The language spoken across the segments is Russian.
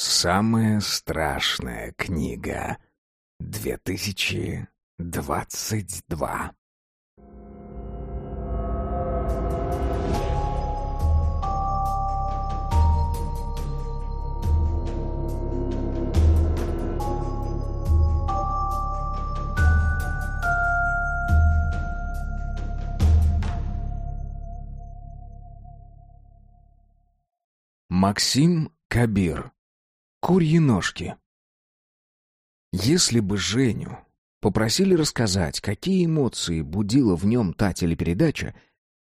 Самая страшная книга 2022. Максим Кабир. Курьи ножки. Если бы Женю попросили рассказать, какие эмоции будила в нем та телепередача,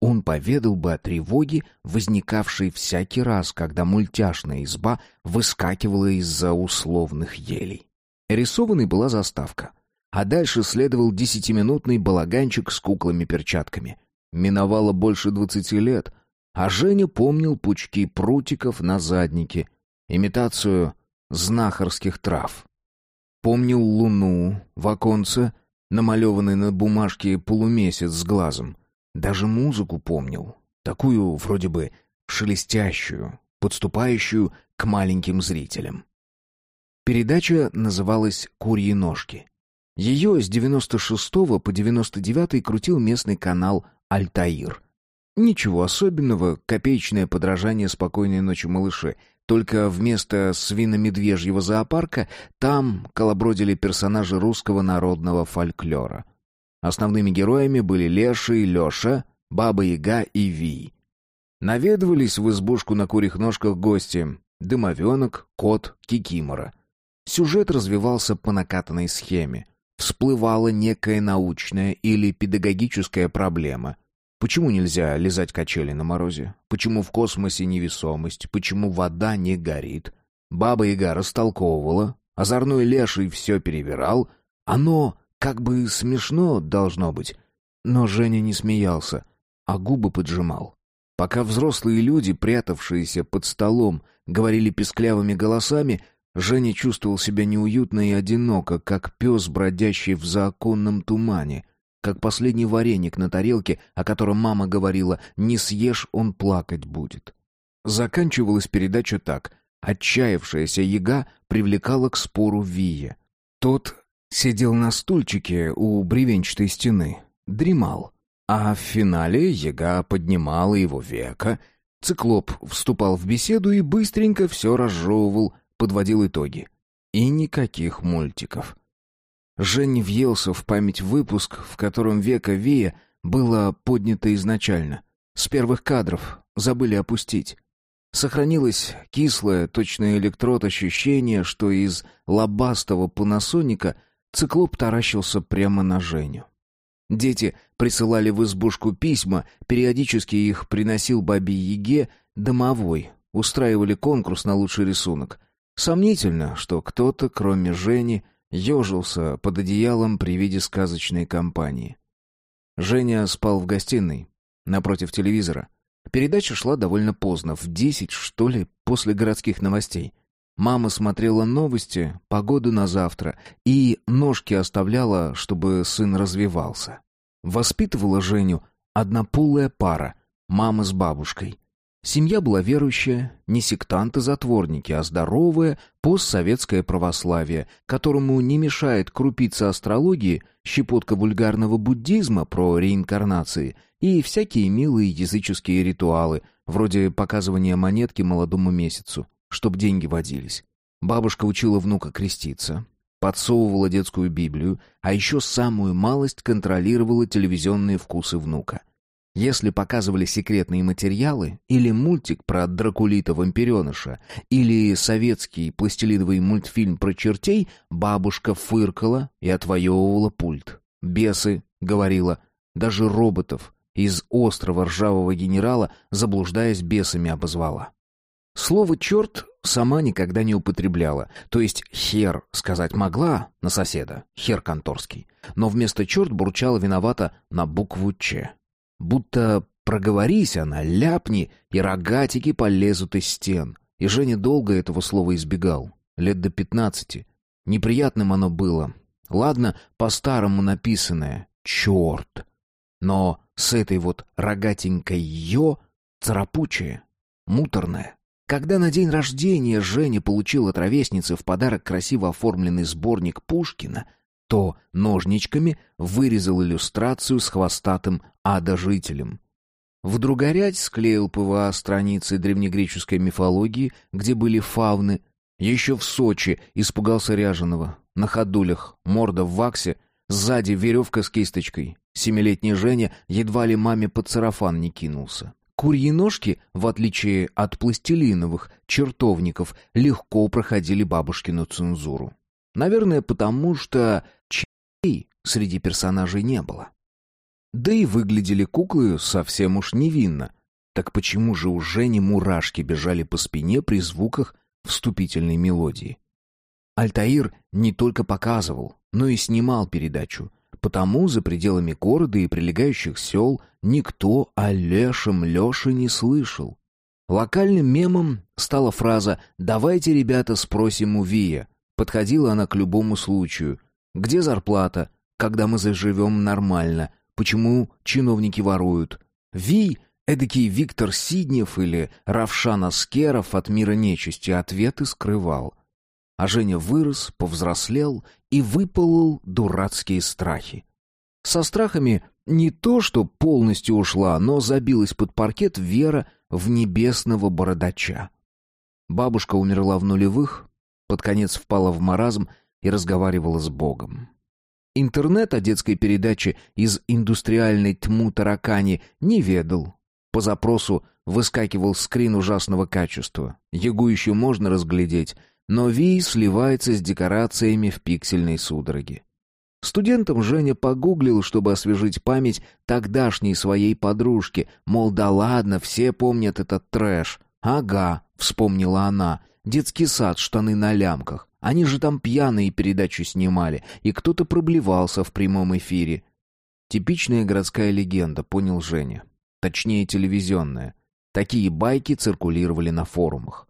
он поведал бы о тревоге, возникавшей всякий раз, когда мультяшная изба выскакивала из-за условных елей. Рисованной была заставка, а дальше следовал десятиминутный балаганчик с куклами-перчатками. Миновало больше двадцати лет, а Женя помнил пучки прутиков на заднике, имитацию знахарских трав. Помнил луну в оконце, намалеванный на бумажке полумесяц с глазом. Даже музыку помнил, такую вроде бы шелестящую, подступающую к маленьким зрителям. Передача называлась «Курьи ножки». Ее с 96 по 99 крутил местный канал «Альтаир». Ничего особенного, копеечное подражание «Спокойной ночи, малыши», только вместо свино-медвежьего зоопарка там колобродили персонажи русского народного фольклора. Основными героями были Леша и Леша, Баба-Яга и Ви. Наведывались в избушку на курьих ножках гости — дымовенок, кот, кикимора. Сюжет развивался по накатанной схеме. Всплывала некая научная или педагогическая проблема — Почему нельзя лизать качели на морозе? Почему в космосе невесомость? Почему вода не горит? Баба-яга растолковывала, озорной леший все перевирал. Оно как бы смешно должно быть. Но Женя не смеялся, а губы поджимал. Пока взрослые люди, прятавшиеся под столом, говорили песклявыми голосами, Женя чувствовал себя неуютно и одиноко, как пес, бродящий в законном тумане — как последний вареник на тарелке, о котором мама говорила «не съешь, он плакать будет». Заканчивалась передача так. Отчаявшаяся яга привлекала к спору Вия. Тот сидел на стульчике у бревенчатой стены, дремал. А в финале яга поднимала его века. Циклоп вступал в беседу и быстренько все разжевывал, подводил итоги. И никаких мультиков. Женни въелся в память выпуск, в котором века Вия было поднято изначально. С первых кадров забыли опустить. Сохранилось кислое, точное электрод ощущение, что из лобастого панасоника циклоп таращился прямо на Женю. Дети присылали в избушку письма, периодически их приносил бабе Еге домовой, устраивали конкурс на лучший рисунок. Сомнительно, что кто-то, кроме Жени, ежился под одеялом при виде сказочной компании. Женя спал в гостиной, напротив телевизора. Передача шла довольно поздно, в десять, что ли, после городских новостей. Мама смотрела новости, погоду на завтра и ножки оставляла, чтобы сын развивался. Воспитывала Женю однополая пара, мама с бабушкой. Семья была верующая, не сектанты-затворники, а здоровое постсоветское православие, которому не мешает крупица астрологии, щепотка вульгарного буддизма про реинкарнации и всякие милые языческие ритуалы, вроде показывания монетки молодому месяцу, чтоб деньги водились. Бабушка учила внука креститься, подсовывала детскую Библию, а еще самую малость контролировала телевизионные вкусы внука — если показывали секретные материалы, или мультик про Дракулита-вампиреныша, или советский пластилиновый мультфильм про чертей, бабушка фыркала и отвоевывала пульт. «Бесы», — говорила, — даже роботов из острого ржавого генерала, заблуждаясь бесами, обозвала. Слово «черт» сама никогда не употребляла, то есть «хер» сказать могла на соседа, хер конторский, но вместо «черт» бурчала виновата на букву «ч». Будто проговорись она, ляпни, и рогатики полезут из стен. И Женя долго этого слова избегал, лет до пятнадцати. Неприятным оно было. Ладно, по-старому написанное «черт». Но с этой вот рогатенькой «ё» царапучее, муторное. Когда на день рождения Женя получил от ровесницы в подарок красиво оформленный сборник Пушкина, то ножничками вырезал иллюстрацию с хвостатым адожителем. Вдругорядь склеил ПВА страницы древнегреческой мифологии, где были фауны. Еще в Сочи испугался ряженого. На ходулях, морда в ваксе, сзади веревка с кисточкой. Семилетний Женя едва ли маме под сарафан не кинулся. Курьи ножки, в отличие от пластилиновых чертовников, легко проходили бабушкину цензуру. Наверное, потому что чей среди персонажей не было. Да и выглядели куклы совсем уж невинно. Так почему же у Жени мурашки бежали по спине при звуках вступительной мелодии? Альтаир не только показывал, но и снимал передачу, Потому за пределами города и прилегающих сел никто о Лешем Леше не слышал. Локальным мемом стала фраза «Давайте, ребята, спросим у Вия». Подходила она к любому случаю. «Где зарплата? Когда мы заживем нормально? Почему чиновники воруют?» Ви, эдакий Виктор Сиднев или Равшан Аскеров от мира нечисти ответы скрывал. А Женя вырос, повзрослел и выпалол дурацкие страхи. Со страхами не то, что полностью ушла, но забилась под паркет вера в небесного бородача. Бабушка умерла в нулевых, под конец впала в маразм и разговаривала с Богом. Интернет о детской передаче из индустриальной тьму таракани не ведал. По запросу выскакивал скрин ужасного качества. Ягу еще можно разглядеть, но Ви сливается с декорациями в пиксельной судороге. Студентом Женя погуглил, чтобы освежить память тогдашней своей подружки, мол, да ладно, все помнят этот трэш. «Ага», — вспомнила она, — «детский сад, штаны на лямках. Они же там пьяные передачу снимали, и кто-то проблевался в прямом эфире». Типичная городская легенда, понял Женя. Точнее, телевизионная. Такие байки циркулировали на форумах.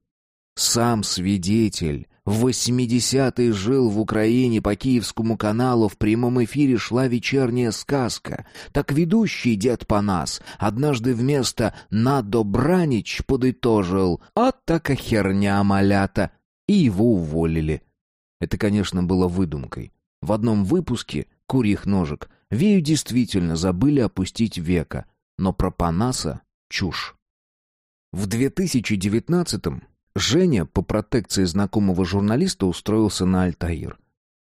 Сам свидетель. В 80-е жил в Украине по Киевскому каналу в прямом эфире шла вечерняя сказка. Так ведущий дед Панас однажды вместо «на добранич» подытожил «А така херня, малята!» и его уволили. Это, конечно, было выдумкой. В одном выпуске «Курьих ножек» Вею действительно забыли опустить века, но про Панаса — чушь. В 2019-м Женя по протекции знакомого журналиста устроился на Альтаир.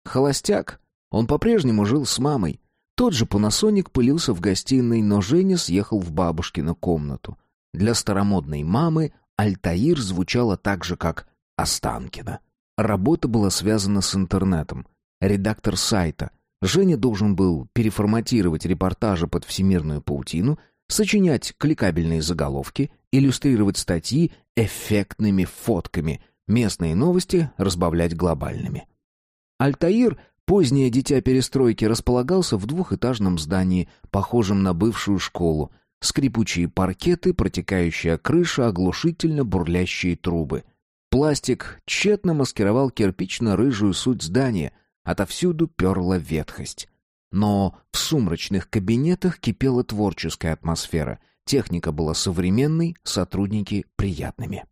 Холостяк. Он по-прежнему жил с мамой. Тот же Панасоник пылился в гостиной, но Женя съехал в бабушкину комнату. Для старомодной мамы Альтаир звучало так же, как Останкино. Работа была связана с интернетом. Редактор сайта. Женя должен был переформатировать репортажи под всемирную паутину, сочинять кликабельные заголовки, иллюстрировать статьи эффектными фотками, местные новости разбавлять глобальными. Альтаир, позднее дитя перестройки, располагался в двухэтажном здании, похожем на бывшую школу, скрипучие паркеты, протекающая крыша, оглушительно бурлящие трубы. Пластик тщетно маскировал кирпично-рыжую суть здания, отовсюду перла ветхость. Но в сумрачных кабинетах кипела творческая атмосфера. Техника была современной, сотрудники приятными.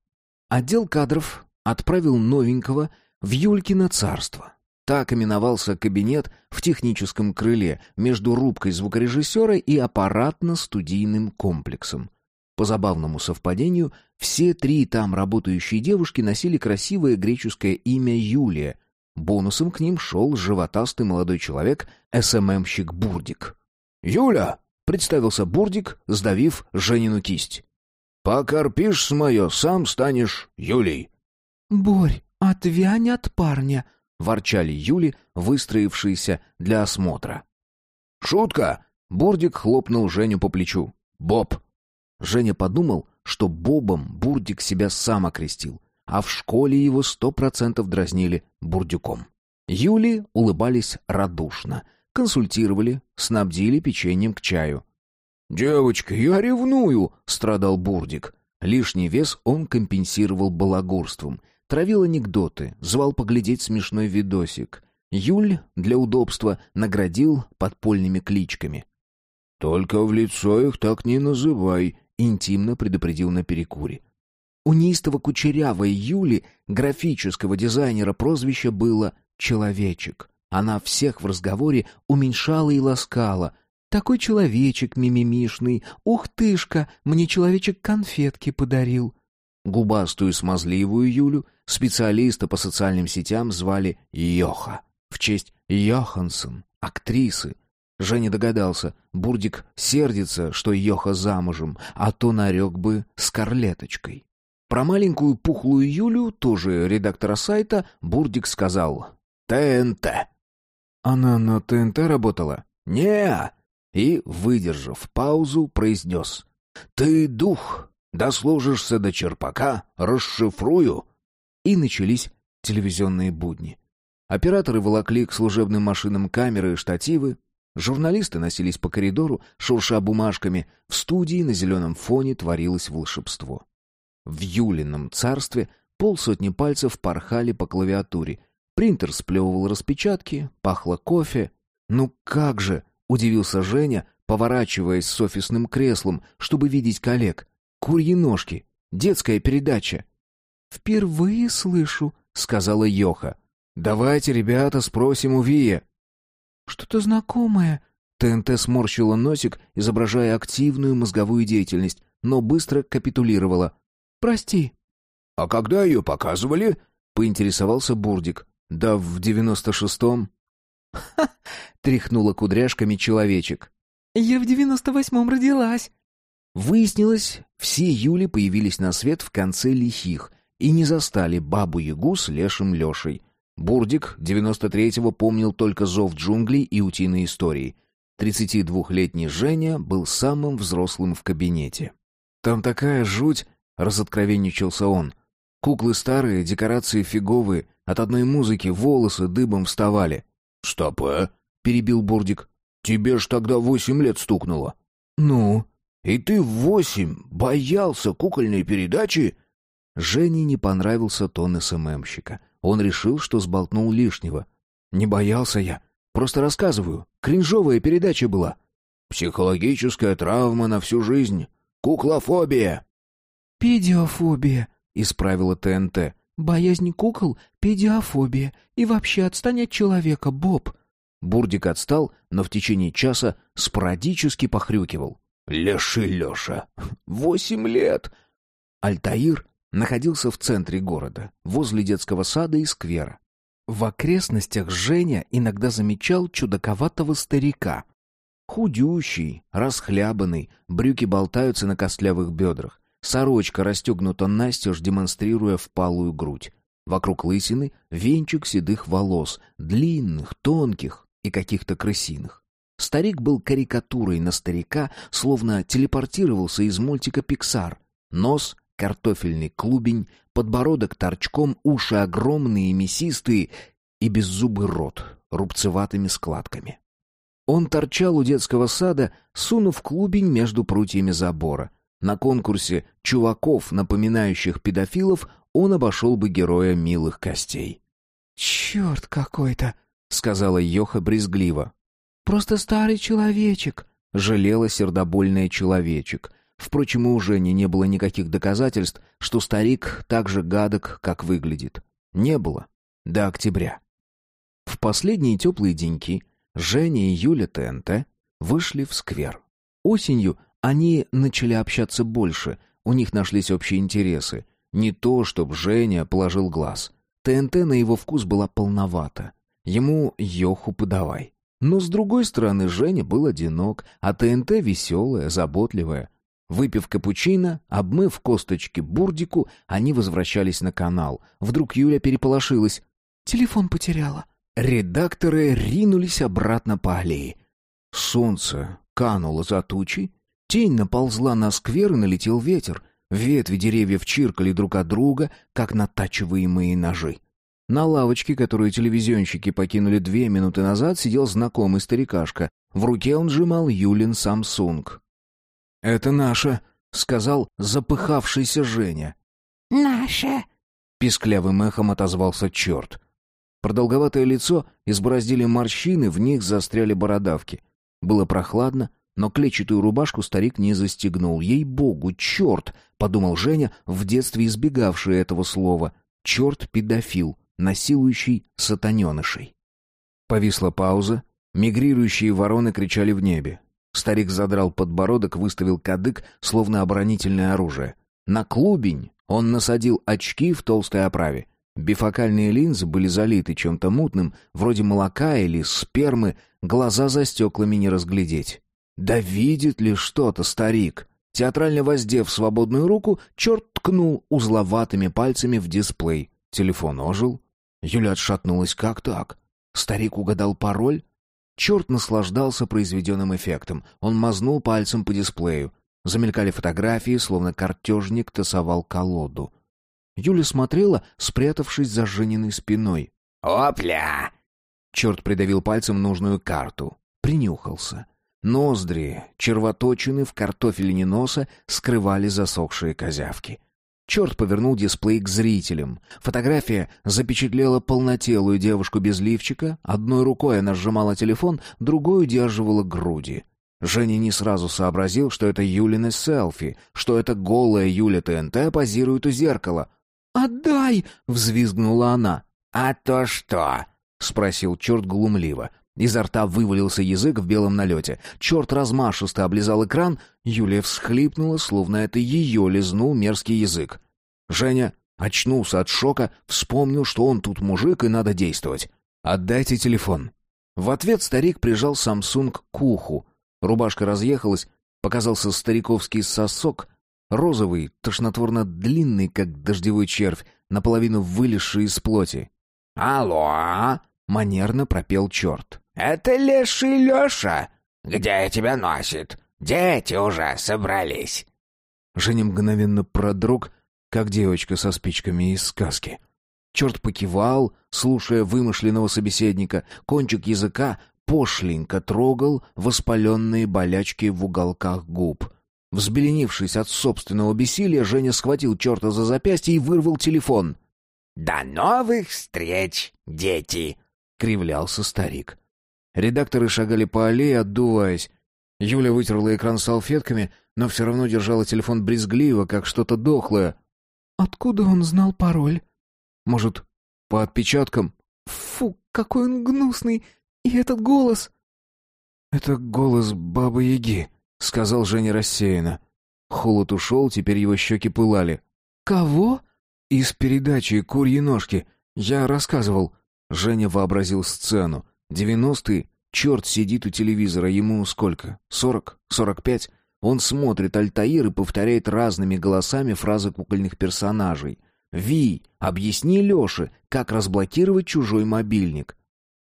Отдел кадров отправил новенького в Юлькино царство. Так именовался кабинет в техническом крыле между рубкой звукорежиссера и аппаратно-студийным комплексом. По забавному совпадению, все три там работающие девушки носили красивое греческое имя Юлия, Бонусом к ним шел животастый молодой человек, СММщик Бурдик. «Юля!» — представился Бурдик, сдавив Женину кисть. «Покорпишь с мое, сам станешь Юлей». «Борь, отвянь от парня!» — ворчали Юли, выстроившиеся для осмотра. «Шутка!» — Бурдик хлопнул Женю по плечу. «Боб!» Женя подумал, что Бобом Бурдик себя сам окрестил а в школе его сто процентов дразнили бурдюком. Юли улыбались радушно, консультировали, снабдили печеньем к чаю. «Девочка, я ревную!» — страдал Бурдик. Лишний вес он компенсировал балагурством, травил анекдоты, звал поглядеть смешной видосик. Юль для удобства наградил подпольными кличками. «Только в лицо их так не называй», — интимно предупредил на перекуре. У неистово кучерявой Юли, графического дизайнера, прозвище было «Человечек». Она всех в разговоре уменьшала и ласкала. «Такой человечек мимимишный! Ух тышка! Мне человечек конфетки подарил!» Губастую смазливую Юлю специалиста по социальным сетям звали Йоха в честь Йоханссон, актрисы. Женя догадался, Бурдик сердится, что Йоха замужем, а то нарек бы с корлеточкой. Про маленькую пухлую Юлю, тоже редактора сайта, Бурдик сказал «ТНТ». Она на ТНТ работала? не И, выдержав паузу, произнес «Ты дух, дослужишься до черпака, расшифрую». И начались телевизионные будни. Операторы волокли к служебным машинам камеры и штативы, журналисты носились по коридору, шурша бумажками, в студии на зеленом фоне творилось волшебство. В Юлином царстве полсотни пальцев порхали по клавиатуре, принтер сплевывал распечатки, пахло кофе. «Ну как же!» — удивился Женя, поворачиваясь с офисным креслом, чтобы видеть коллег. «Курьи ножки! Детская передача!» «Впервые слышу», — сказала Йоха. «Давайте, ребята, спросим у Вия». «Что-то знакомое». ТНТ сморщила носик, изображая активную мозговую деятельность, но быстро капитулировала. «Прости». «А когда ее показывали?» — поинтересовался Бурдик. «Да в девяносто шестом». «Ха!» — тряхнула кудряшками человечек. «Я в девяносто восьмом родилась». Выяснилось, все Юли появились на свет в конце лихих и не застали бабу-ягу с лешим Лешей — Бурдик 93-го помнил только зов джунглей и утиные истории. 32-летний Женя был самым взрослым в кабинете. «Там такая жуть!» — разоткровенничался он. «Куклы старые, декорации фиговые, от одной музыки волосы дыбом вставали». «Стоп, а?» — перебил Бурдик. «Тебе ж тогда восемь лет стукнуло». «Ну?» «И ты в восемь боялся кукольной передачи?» Жене не понравился тон СММщика. Он решил, что сболтнул лишнего. «Не боялся я. Просто рассказываю. Кринжовая передача была». «Психологическая травма на всю жизнь. Куклофобия». «Педиофобия», — исправила ТНТ. «Боязнь кукол — педиофобия. И вообще отстань от человека, Боб». Бурдик отстал, но в течение часа спорадически похрюкивал. «Леши Леша! Восемь лет!» Альтаир находился в центре города, возле детского сада и сквера. В окрестностях Женя иногда замечал чудаковатого старика. Худющий, расхлябанный, брюки болтаются на костлявых бедрах. Сорочка расстегнута настежь, демонстрируя впалую грудь. Вокруг лысины венчик седых волос, длинных, тонких и каких-то крысиных. Старик был карикатурой на старика, словно телепортировался из мультика «Пиксар». Нос картофельный клубень, подбородок торчком, уши огромные и мясистые и беззубый рот рубцеватыми складками. Он торчал у детского сада, сунув клубень между прутьями забора. На конкурсе чуваков, напоминающих педофилов, он обошел бы героя милых костей. «Черт какой-то!» — сказала Йоха брезгливо. «Просто старый человечек!» — жалела сердобольная человечек. Впрочем, у Жени не было никаких доказательств, что старик так же гадок, как выглядит. Не было. До октября. В последние теплые деньки Женя и Юля ТНТ вышли в сквер. Осенью они начали общаться больше, у них нашлись общие интересы. Не то, чтобы Женя положил глаз. ТНТ на его вкус была полновата. Ему Йоху подавай. Но с другой стороны, Женя был одинок, а ТНТ веселая, заботливая. Выпив капучино, обмыв косточки бурдику, они возвращались на канал. Вдруг Юля переполошилась. «Телефон потеряла». Редакторы ринулись обратно по аллее. Солнце кануло за тучи, тень наползла на сквер и налетел ветер. Ветви деревьев чиркали друг от друга, как натачиваемые ножи. На лавочке, которую телевизионщики покинули две минуты назад, сидел знакомый старикашка. В руке он сжимал Юлин Самсунг. «Это наша», — сказал запыхавшийся Женя. «Наша», — писклявым эхом отозвался черт. Продолговатое лицо избороздили морщины, в них застряли бородавки. Было прохладно, но клетчатую рубашку старик не застегнул. Ей-богу, черт! — подумал Женя, в детстве избегавший этого слова. Черт-педофил, насилующий сатаненышей. Повисла пауза. Мигрирующие вороны кричали в небе. Старик задрал подбородок, выставил кадык, словно оборонительное оружие. На клубень он насадил очки в толстой оправе. Бифокальные линзы были залиты чем-то мутным, вроде молока или спермы, глаза за стеклами не разглядеть. Да видит ли что-то старик? Театрально воздев свободную руку, черт ткнул узловатыми пальцами в дисплей. Телефон ожил. Юля отшатнулась. Как так? Старик угадал пароль? Черт наслаждался произведенным эффектом. Он мазнул пальцем по дисплею. Замелькали фотографии, словно картежник тасовал колоду. Юля смотрела, спрятавшись за Жениной спиной. «Опля!» Черт придавил пальцем нужную карту. Принюхался. Ноздри, червоточины в картофелине носа скрывали засохшие козявки. Черт повернул дисплей к зрителям. Фотография запечатлела полнотелую девушку без лифчика. Одной рукой она сжимала телефон, другой удерживала груди. Женя не сразу сообразил, что это Юлины селфи, что это голая Юля ТНТ позирует у зеркала. «Отдай!» — взвизгнула она. «А то что?» — спросил черт глумливо. Изо рта вывалился язык в белом налете. Черт размашисто облизал экран. Юлия всхлипнула, словно это ее лизнул мерзкий язык. Женя очнулся от шока, вспомнил, что он тут мужик и надо действовать. «Отдайте телефон». В ответ старик прижал Самсунг к уху. Рубашка разъехалась, показался стариковский сосок, розовый, тошнотворно длинный, как дождевой червь, наполовину вылезший из плоти. «Алло!» — манерно пропел черт. «Это леший Леша! Где тебя носит? Дети уже собрались!» Женя мгновенно продрог, как девочка со спичками из сказки. Черт покивал, слушая вымышленного собеседника, кончик языка пошленько трогал воспаленные болячки в уголках губ. Взбеленившись от собственного бессилия, Женя схватил черта за запястье и вырвал телефон. «До новых встреч, дети!» — кривлялся старик. Редакторы шагали по аллее, отдуваясь. Юля вытерла экран салфетками, но все равно держала телефон брезгливо, как что-то дохлое. «Откуда он знал пароль?» «Может, по отпечаткам?» «Фу, какой он гнусный! И этот голос...» «Это голос Бабы-Яги», — сказал Женя рассеянно. Холод ушел, теперь его щеки пылали. «Кого?» «Из передачи «Курьи ножки». Я рассказывал». Женя вообразил сцену. Девяностые, черт сидит у телевизора, ему сколько? Сорок? Сорок пять? Он смотрит Альтаир и повторяет разными голосами фразы кукольных персонажей. «Ви, объясни Леше, как разблокировать чужой мобильник».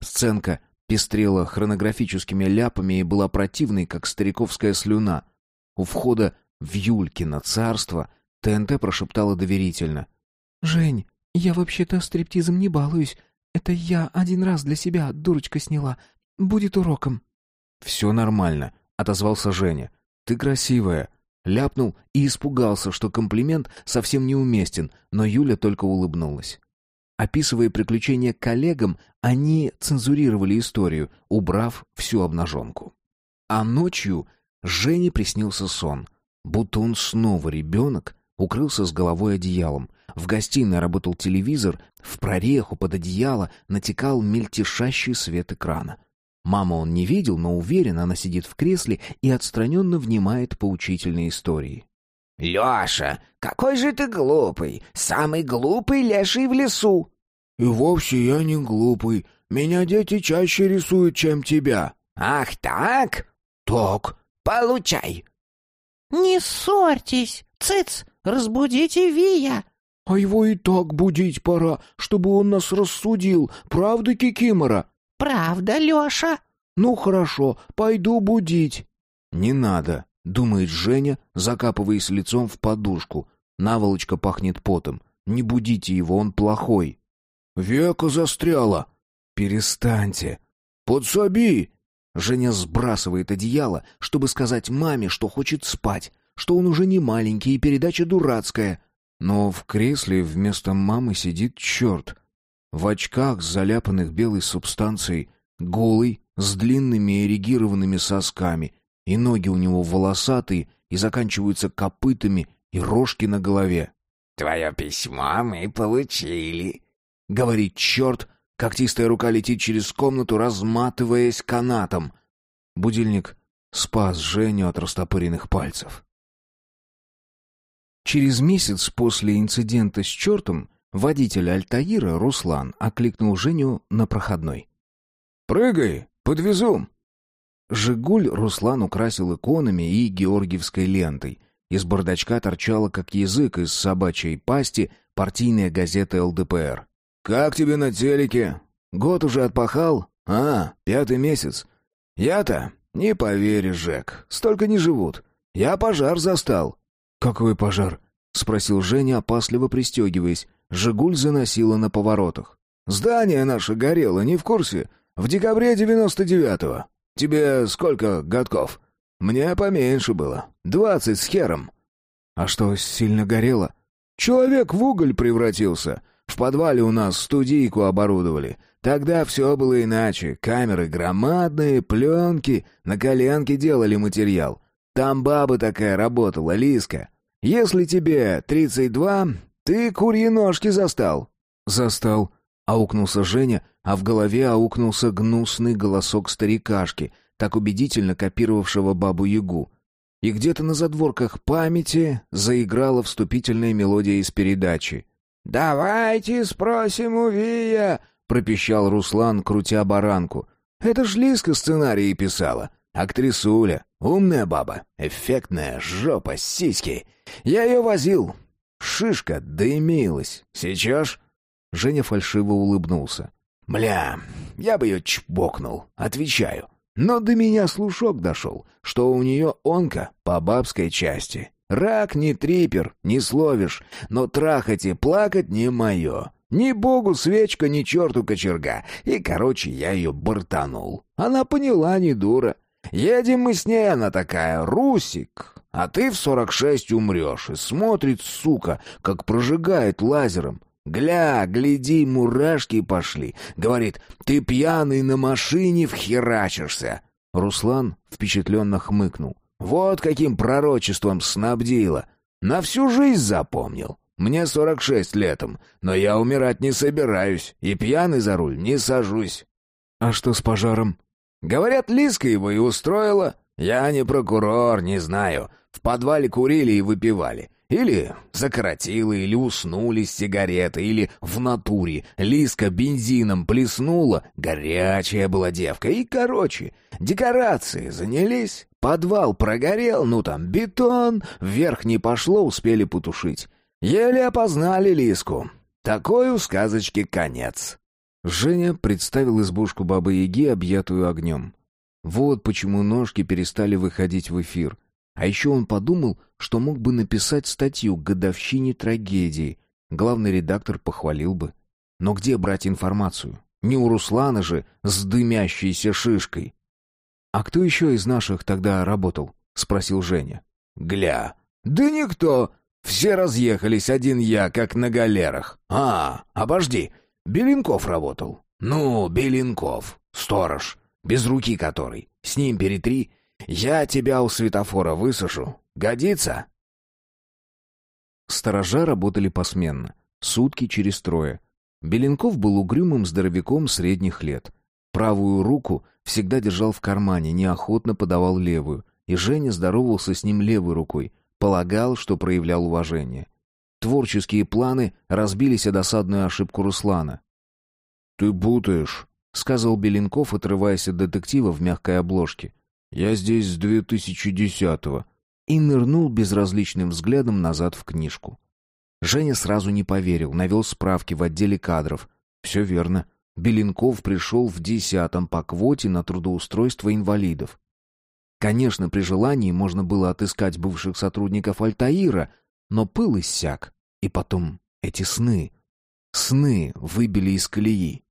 Сценка пестрела хронографическими ляпами и была противной, как стариковская слюна. У входа в Юлькино царство ТНТ прошептала доверительно. «Жень, я вообще-то стриптизом не балуюсь. «Это я один раз для себя, дурочка, сняла. Будет уроком». «Все нормально», — отозвался Женя. «Ты красивая». Ляпнул и испугался, что комплимент совсем неуместен, но Юля только улыбнулась. Описывая приключения коллегам, они цензурировали историю, убрав всю обнаженку. А ночью Жене приснился сон, будто он снова ребенок, укрылся с головой одеялом. В гостиной работал телевизор, в прореху под одеяло натекал мельтешащий свет экрана. Мама он не видел, но уверен, она сидит в кресле и отстраненно внимает поучительной истории. «Леша, какой же ты глупый! Самый глупый леший в лесу!» «И вовсе я не глупый. Меня дети чаще рисуют, чем тебя». «Ах так?» «Так». «Получай». «Не ссорьтесь! Цыц! Разбудите Вия!» «А его и так будить пора, чтобы он нас рассудил. Правда, Кикимора?» «Правда, Леша?» «Ну хорошо, пойду будить». «Не надо», — думает Женя, закапываясь лицом в подушку. Наволочка пахнет потом. «Не будите его, он плохой». «Века застряла». «Перестаньте». «Подсоби». Женя сбрасывает одеяло, чтобы сказать маме, что хочет спать, что он уже не маленький и передача дурацкая. Но в кресле вместо мамы сидит черт. В очках, заляпанных белой субстанцией, голый, с длинными эрегированными сосками, и ноги у него волосатые и заканчиваются копытами и рожки на голове. «Твое письмо мы получили», — говорит черт, когтистая рука летит через комнату, разматываясь канатом. Будильник спас Женю от растопыренных пальцев. Через месяц после инцидента с чертом водитель Альтаира, Руслан, окликнул Женю на проходной. «Прыгай, подвезу!» «Жигуль» Руслан украсил иконами и георгиевской лентой. Из бардачка торчала, как язык из собачьей пасти, партийная газета ЛДПР. «Как тебе на телеке? Год уже отпахал? А, пятый месяц. Я-то, не поверишь, Жек, столько не живут. Я пожар застал». «Какой пожар?» — спросил Женя, опасливо пристегиваясь. «Жигуль» заносила на поворотах. «Здание наше горело, не в курсе? В декабре девяносто девятого. Тебе сколько годков? Мне поменьше было. Двадцать с хером». «А что, сильно горело?» «Человек в уголь превратился. В подвале у нас студийку оборудовали. Тогда все было иначе. Камеры громадные, пленки, на коленке делали материал. Там баба такая работала, Лиска. Если тебе тридцать два, ты курьи ножки застал». «Застал», — аукнулся Женя, а в голове аукнулся гнусный голосок старикашки, так убедительно копировавшего бабу-ягу. И где-то на задворках памяти заиграла вступительная мелодия из передачи. «Давайте спросим у Вия», — пропищал Руслан, крутя баранку. «Это ж Лиска сценарии писала. Актрисуля, умная баба, эффектная, жопа, сиськи. Я ее возил. Шишка дымилась. Сечешь?» Женя фальшиво улыбнулся. «Бля, я бы ее чпокнул, отвечаю. Но до меня слушок дошел, что у нее онка по бабской части. Рак не трипер, не словишь, но трахать и плакать не мое. Ни богу свечка, ни черту кочерга. И, короче, я ее бортанул. Она поняла, не дура. Едем мы с ней, она такая, Русик, а ты в сорок шесть умрешь. И смотрит, сука, как прожигает лазером. Гля, гляди, мурашки пошли. Говорит, ты пьяный на машине вхерачишься. Руслан впечатленно хмыкнул. Вот каким пророчеством снабдила. На всю жизнь запомнил. Мне сорок шесть летом, но я умирать не собираюсь и пьяный за руль не сажусь. А что с пожаром? Говорят, Лиска его и устроила. Я не прокурор, не знаю. В подвале курили и выпивали. Или закоротило, или уснули с сигареты, или в натуре. Лиска бензином плеснула, горячая была девка. И, короче, декорации занялись. Подвал прогорел, ну там бетон, вверх не пошло, успели потушить. Еле опознали Лиску. Такой у сказочки конец. Женя представил избушку Бабы-Яги, объятую огнем. Вот почему ножки перестали выходить в эфир. А еще он подумал, что мог бы написать статью к годовщине трагедии. Главный редактор похвалил бы. Но где брать информацию? Не у Руслана же с дымящейся шишкой. «А кто еще из наших тогда работал?» — спросил Женя. «Гля! Да никто! Все разъехались, один я, как на галерах. А, обожди, Беленков работал. Ну, Беленков, сторож, без руки который. С ним перетри. Я тебя у светофора высажу. Годится? Сторожа работали посменно, сутки через трое. Беленков был угрюмым здоровяком средних лет. Правую руку всегда держал в кармане, неохотно подавал левую, и Женя здоровался с ним левой рукой, полагал, что проявлял уважение. Творческие планы разбились о досадную ошибку Руслана. «Ты путаешь», — сказал Беленков, отрываясь от детектива в мягкой обложке. «Я здесь с 2010-го». И нырнул безразличным взглядом назад в книжку. Женя сразу не поверил, навел справки в отделе кадров. Все верно. Беленков пришел в десятом по квоте на трудоустройство инвалидов. Конечно, при желании можно было отыскать бывших сотрудников Альтаира, но пыл иссяк. И потом эти сны. Сны выбили из колеи.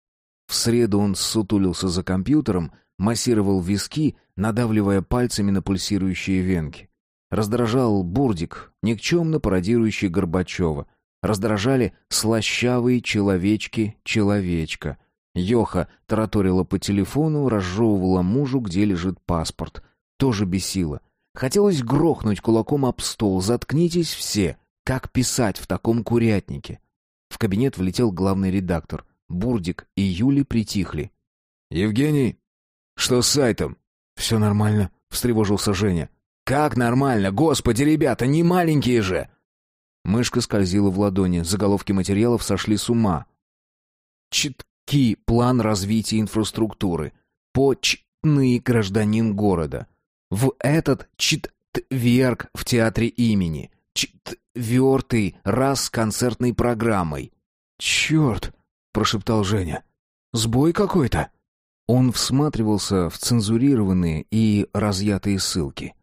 В среду он сутулился за компьютером, массировал виски, надавливая пальцами на пульсирующие венки. Раздражал Бурдик, никчемно пародирующий Горбачева. Раздражали слащавые человечки-человечка. Йоха тараторила по телефону, разжевывала мужу, где лежит паспорт. тоже бесило. Хотелось грохнуть кулаком об стол. Заткнитесь все. Как писать в таком курятнике? В кабинет влетел главный редактор. Бурдик и Юли притихли. «Евгений, что с сайтом?» «Все нормально», — встревожился Женя. «Как нормально? Господи, ребята, не маленькие же!» Мышка скользила в ладони, заголовки материалов сошли с ума. Читки план развития инфраструктуры. Почтный гражданин города. В этот четверг в театре имени. Четвертый раз с концертной программой. «Черт!» — прошептал Женя. «Сбой какой-то!» Он всматривался в цензурированные и разъятые ссылки.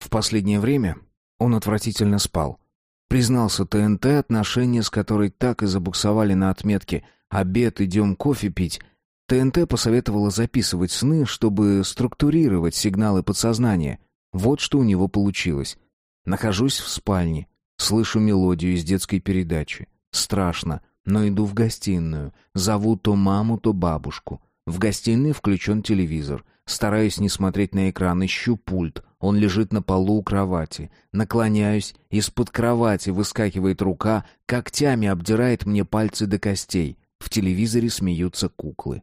В последнее время он отвратительно спал. Признался ТНТ, отношения с которой так и забуксовали на отметке «Обед, идем кофе пить», ТНТ посоветовала записывать сны, чтобы структурировать сигналы подсознания. Вот что у него получилось. Нахожусь в спальне, слышу мелодию из детской передачи. Страшно, но иду в гостиную, зову то маму, то бабушку. В гостиной включен телевизор. Стараюсь не смотреть на экран, ищу пульт. Он лежит на полу у кровати. Наклоняюсь, из-под кровати выскакивает рука, когтями обдирает мне пальцы до костей. В телевизоре смеются куклы.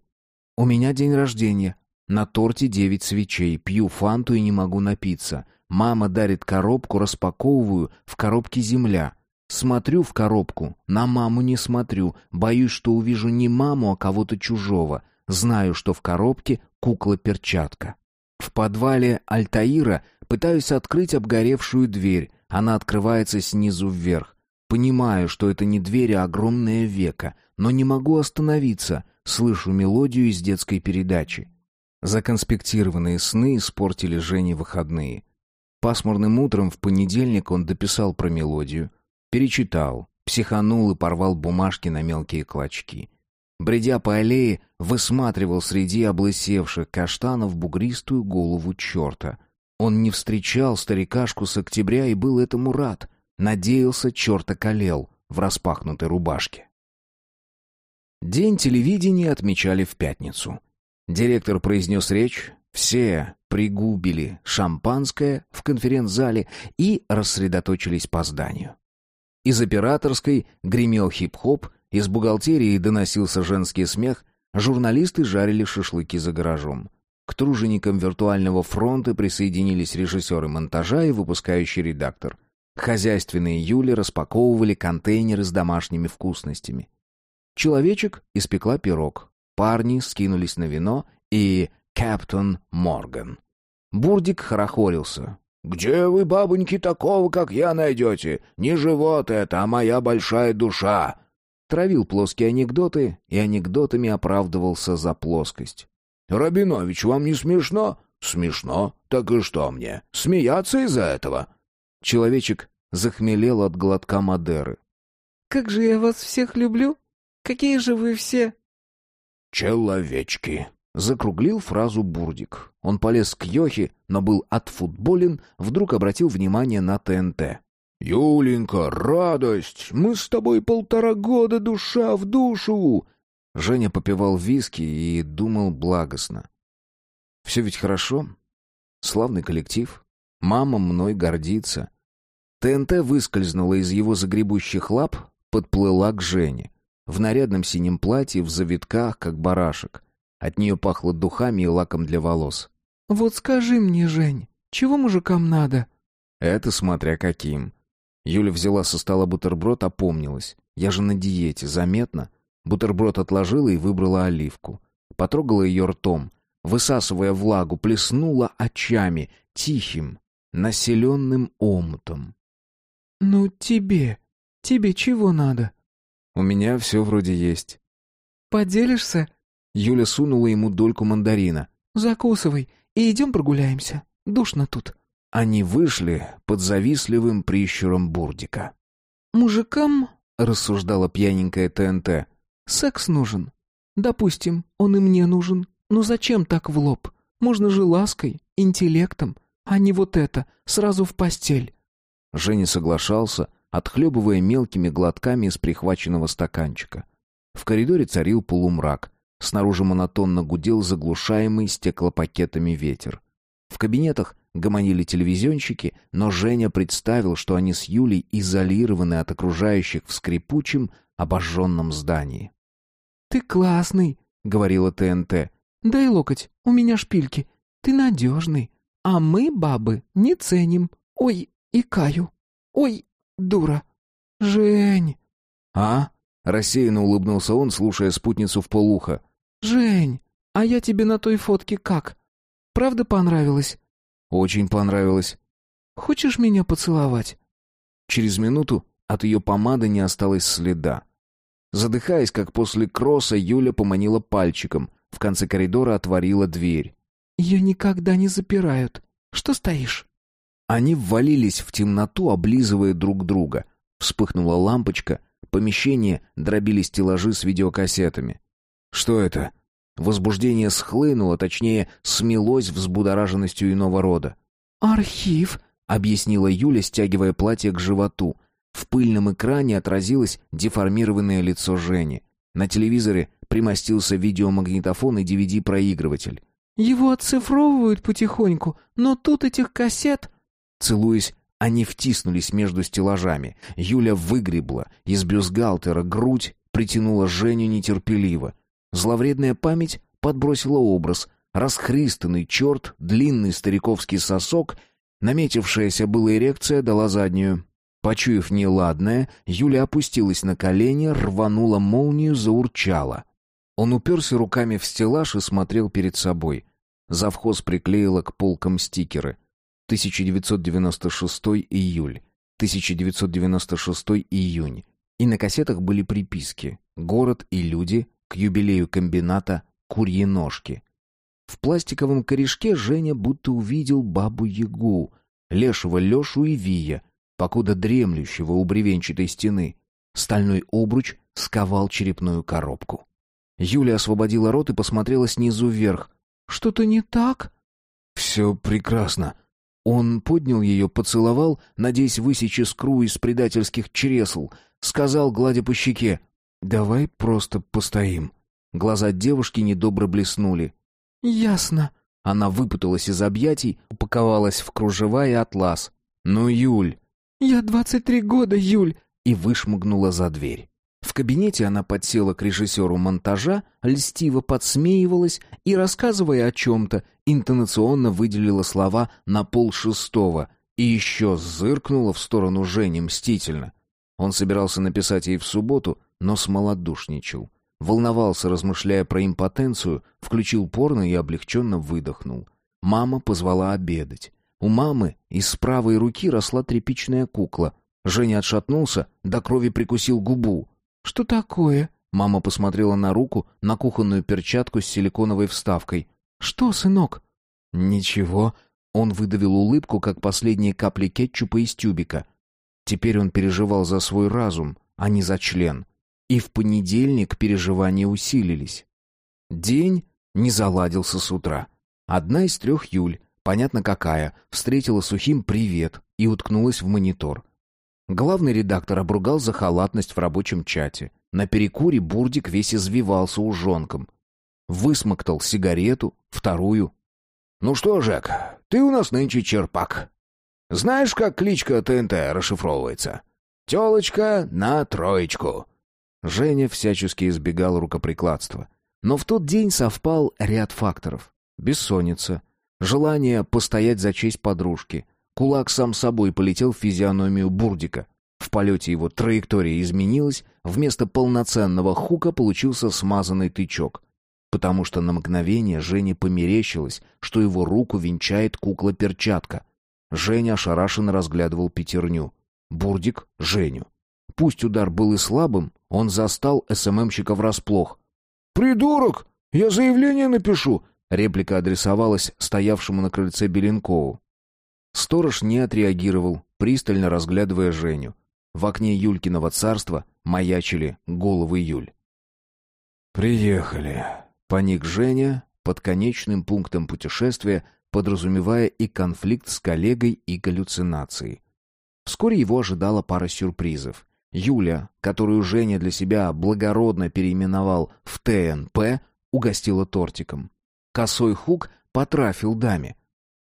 У меня день рождения. На торте девять свечей. Пью фанту и не могу напиться. Мама дарит коробку, распаковываю. В коробке земля. Смотрю в коробку, на маму не смотрю. Боюсь, что увижу не маму, а кого-то чужого. Знаю, что в коробке кукла-перчатка. В подвале Альтаира пытаюсь открыть обгоревшую дверь. Она открывается снизу вверх. Понимаю, что это не дверь, а огромное веко, но не могу остановиться. Слышу мелодию из детской передачи. Законспектированные сны испортили Жене выходные. Пасмурным утром в понедельник он дописал про мелодию, перечитал, психанул и порвал бумажки на мелкие клочки. Бредя по аллее, высматривал среди облысевших каштанов бугристую голову черта. Он не встречал старикашку с октября и был этому рад. Надеялся, черт околел в распахнутой рубашке. День телевидения отмечали в пятницу. Директор произнес речь, все пригубили шампанское в конференц-зале и рассредоточились по зданию. Из операторской гремел хип-хоп, из бухгалтерии доносился женский смех, журналисты жарили шашлыки за гаражом. К труженикам виртуального фронта присоединились режиссеры монтажа и выпускающий редактор. Хозяйственные Юли распаковывали контейнеры с домашними вкусностями. Человечек испекла пирог. Парни скинулись на вино и Кэптон Морган. Бурдик хорохорился. «Где вы, бабоньки, такого, как я, найдете? Не живот это, а моя большая душа травил плоские анекдоты и анекдотами оправдывался за плоскость. «Рабинович, вам не смешно?» «Смешно. Так и что мне? Смеяться из-за этого?» Человечек захмелел от глотка Мадеры. «Как же я вас всех люблю! Какие же вы все!» «Человечки!» — закруглил фразу Бурдик. Он полез к Йохе, но был отфутболен, вдруг обратил внимание на ТНТ. «Юленька, радость! Мы с тобой полтора года душа в душу!» Женя попивал виски и думал благостно. «Все ведь хорошо. Славный коллектив. Мама мной гордится». ТНТ выскользнула из его загребущих лап, подплыла к Жене. В нарядном синем платье, в завитках, как барашек. От нее пахло духами и лаком для волос. «Вот скажи мне, Жень, чего мужикам надо?» «Это смотря каким. Юля взяла со стола бутерброд, опомнилась. Я же на диете, заметно. Бутерброд отложила и выбрала оливку. Потрогала ее ртом, высасывая влагу, плеснула очами, тихим, населенным омутом. «Ну тебе, тебе чего надо?» «У меня все вроде есть». «Поделишься?» Юля сунула ему дольку мандарина. «Закусывай и идем прогуляемся. Душно тут». Они вышли под завистливым прищуром Бурдика. «Мужикам, — рассуждала пьяненькая ТНТ, — секс нужен. Допустим, он и мне нужен. Но зачем так в лоб? Можно же лаской, интеллектом, а не вот это, сразу в постель». Женя соглашался, отхлебывая мелкими глотками из прихваченного стаканчика. В коридоре царил полумрак. Снаружи монотонно гудел заглушаемый стеклопакетами ветер. В кабинетах гомонили телевизионщики, но Женя представил, что они с Юлей изолированы от окружающих в скрипучем, обожженном здании. «Ты классный», — говорила ТНТ. «Дай локоть, у меня шпильки. Ты надежный. А мы, бабы, не ценим. Ой, и каю. Ой, дура. Жень!» «А?» — рассеянно улыбнулся он, слушая спутницу в полухо. «Жень, а я тебе на той фотке как? Правда понравилось?» «Очень понравилось». «Хочешь меня поцеловать?» Через минуту от ее помады не осталось следа. Задыхаясь, как после кросса, Юля поманила пальчиком. В конце коридора отворила дверь. «Ее никогда не запирают. Что стоишь?» Они ввалились в темноту, облизывая друг друга. Вспыхнула лампочка. Помещение дробили стеллажи с видеокассетами. «Что это?» Возбуждение схлынуло, точнее, смелось взбудораженностью иного рода. «Архив», — объяснила Юля, стягивая платье к животу. В пыльном экране отразилось деформированное лицо Жени. На телевизоре примостился видеомагнитофон и DVD-проигрыватель. «Его оцифровывают потихоньку, но тут этих кассет...» Целуясь, они втиснулись между стеллажами. Юля выгребла из бюстгальтера грудь, притянула Женю нетерпеливо. Зловредная память подбросила образ. Расхристанный черт, длинный стариковский сосок, наметившаяся была эрекция дала заднюю. Почуяв неладное, Юля опустилась на колени, рванула молнию, заурчала. Он уперся руками в стеллаж и смотрел перед собой. Завхоз приклеила к полкам стикеры. 1996 июль, 1996 июнь. И на кассетах были приписки «Город и люди», к юбилею комбината «Курьи ножки». В пластиковом корешке Женя будто увидел бабу-ягу, лешего Лешу и Вия, покуда дремлющего у бревенчатой стены. Стальной обруч сковал черепную коробку. Юля освободила рот и посмотрела снизу вверх. «Что-то не так?» «Все прекрасно». Он поднял ее, поцеловал, надеясь высечь искру из предательских чресл, сказал, гладя по щеке, «Давай просто постоим». Глаза девушки недобро блеснули. «Ясно». Она выпуталась из объятий, упаковалась в кружева и атлас. «Ну, Юль!» «Я двадцать три года, Юль!» И вышмыгнула за дверь. В кабинете она подсела к режиссеру монтажа, льстиво подсмеивалась и, рассказывая о чем-то, интонационно выделила слова на пол шестого и еще зыркнула в сторону Жени мстительно. Он собирался написать ей в субботу, но смолодушничал. Волновался, размышляя про импотенцию, включил порно и облегченно выдохнул. Мама позвала обедать. У мамы из правой руки росла тряпичная кукла. Женя отшатнулся, до крови прикусил губу. «Что такое?» Мама посмотрела на руку, на кухонную перчатку с силиконовой вставкой. «Что, сынок?» «Ничего». Он выдавил улыбку, как последние капли кетчупа из тюбика. Теперь он переживал за свой разум, а не за член. И в понедельник переживания усилились. День не заладился с утра. Одна из трех Юль, понятно какая, встретила сухим «привет» и уткнулась в монитор. Главный редактор обругал за халатность в рабочем чате. На перекуре Бурдик весь извивался ужонком. Высмоктал сигарету, вторую. «Ну что, Жек, ты у нас нынче черпак. Знаешь, как кличка ТНТ расшифровывается? Телочка на троечку». Женя всячески избегал рукоприкладства. Но в тот день совпал ряд факторов. Бессонница, желание постоять за честь подружки. Кулак сам собой полетел в физиономию Бурдика. В полете его траектория изменилась, вместо полноценного хука получился смазанный тычок. Потому что на мгновение Жене померещилось, что его руку венчает кукла-перчатка. Женя ошарашенно разглядывал пятерню. Бурдик — Женю. Пусть удар был и слабым, он застал СММщика врасплох. «Придурок! Я заявление напишу!» Реплика адресовалась стоявшему на крыльце Беленкову. Сторож не отреагировал, пристально разглядывая Женю. В окне Юлькиного царства маячили головы Юль. «Приехали», — поник Женя под конечным пунктом путешествия, подразумевая и конфликт с коллегой, и галлюцинации. Вскоре его ожидала пара сюрпризов. Юля, которую Женя для себя благородно переименовал в ТНП, угостила тортиком. Косой хук потрафил даме.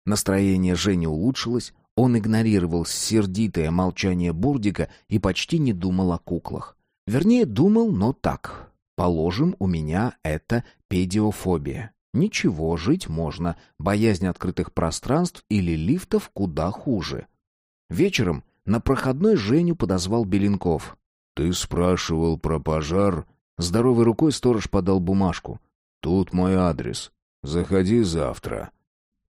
Настроение Жени улучшилось, он игнорировал сердитое молчание Бурдика и почти не думал о куклах. Вернее, думал, но так. Положим, у меня это педиофобия. Ничего, жить можно. Боязнь открытых пространств или лифтов куда хуже. Вечером на проходной Женю подозвал Беленков. «Ты спрашивал про пожар?» Здоровой рукой сторож подал бумажку. «Тут мой адрес. Заходи завтра».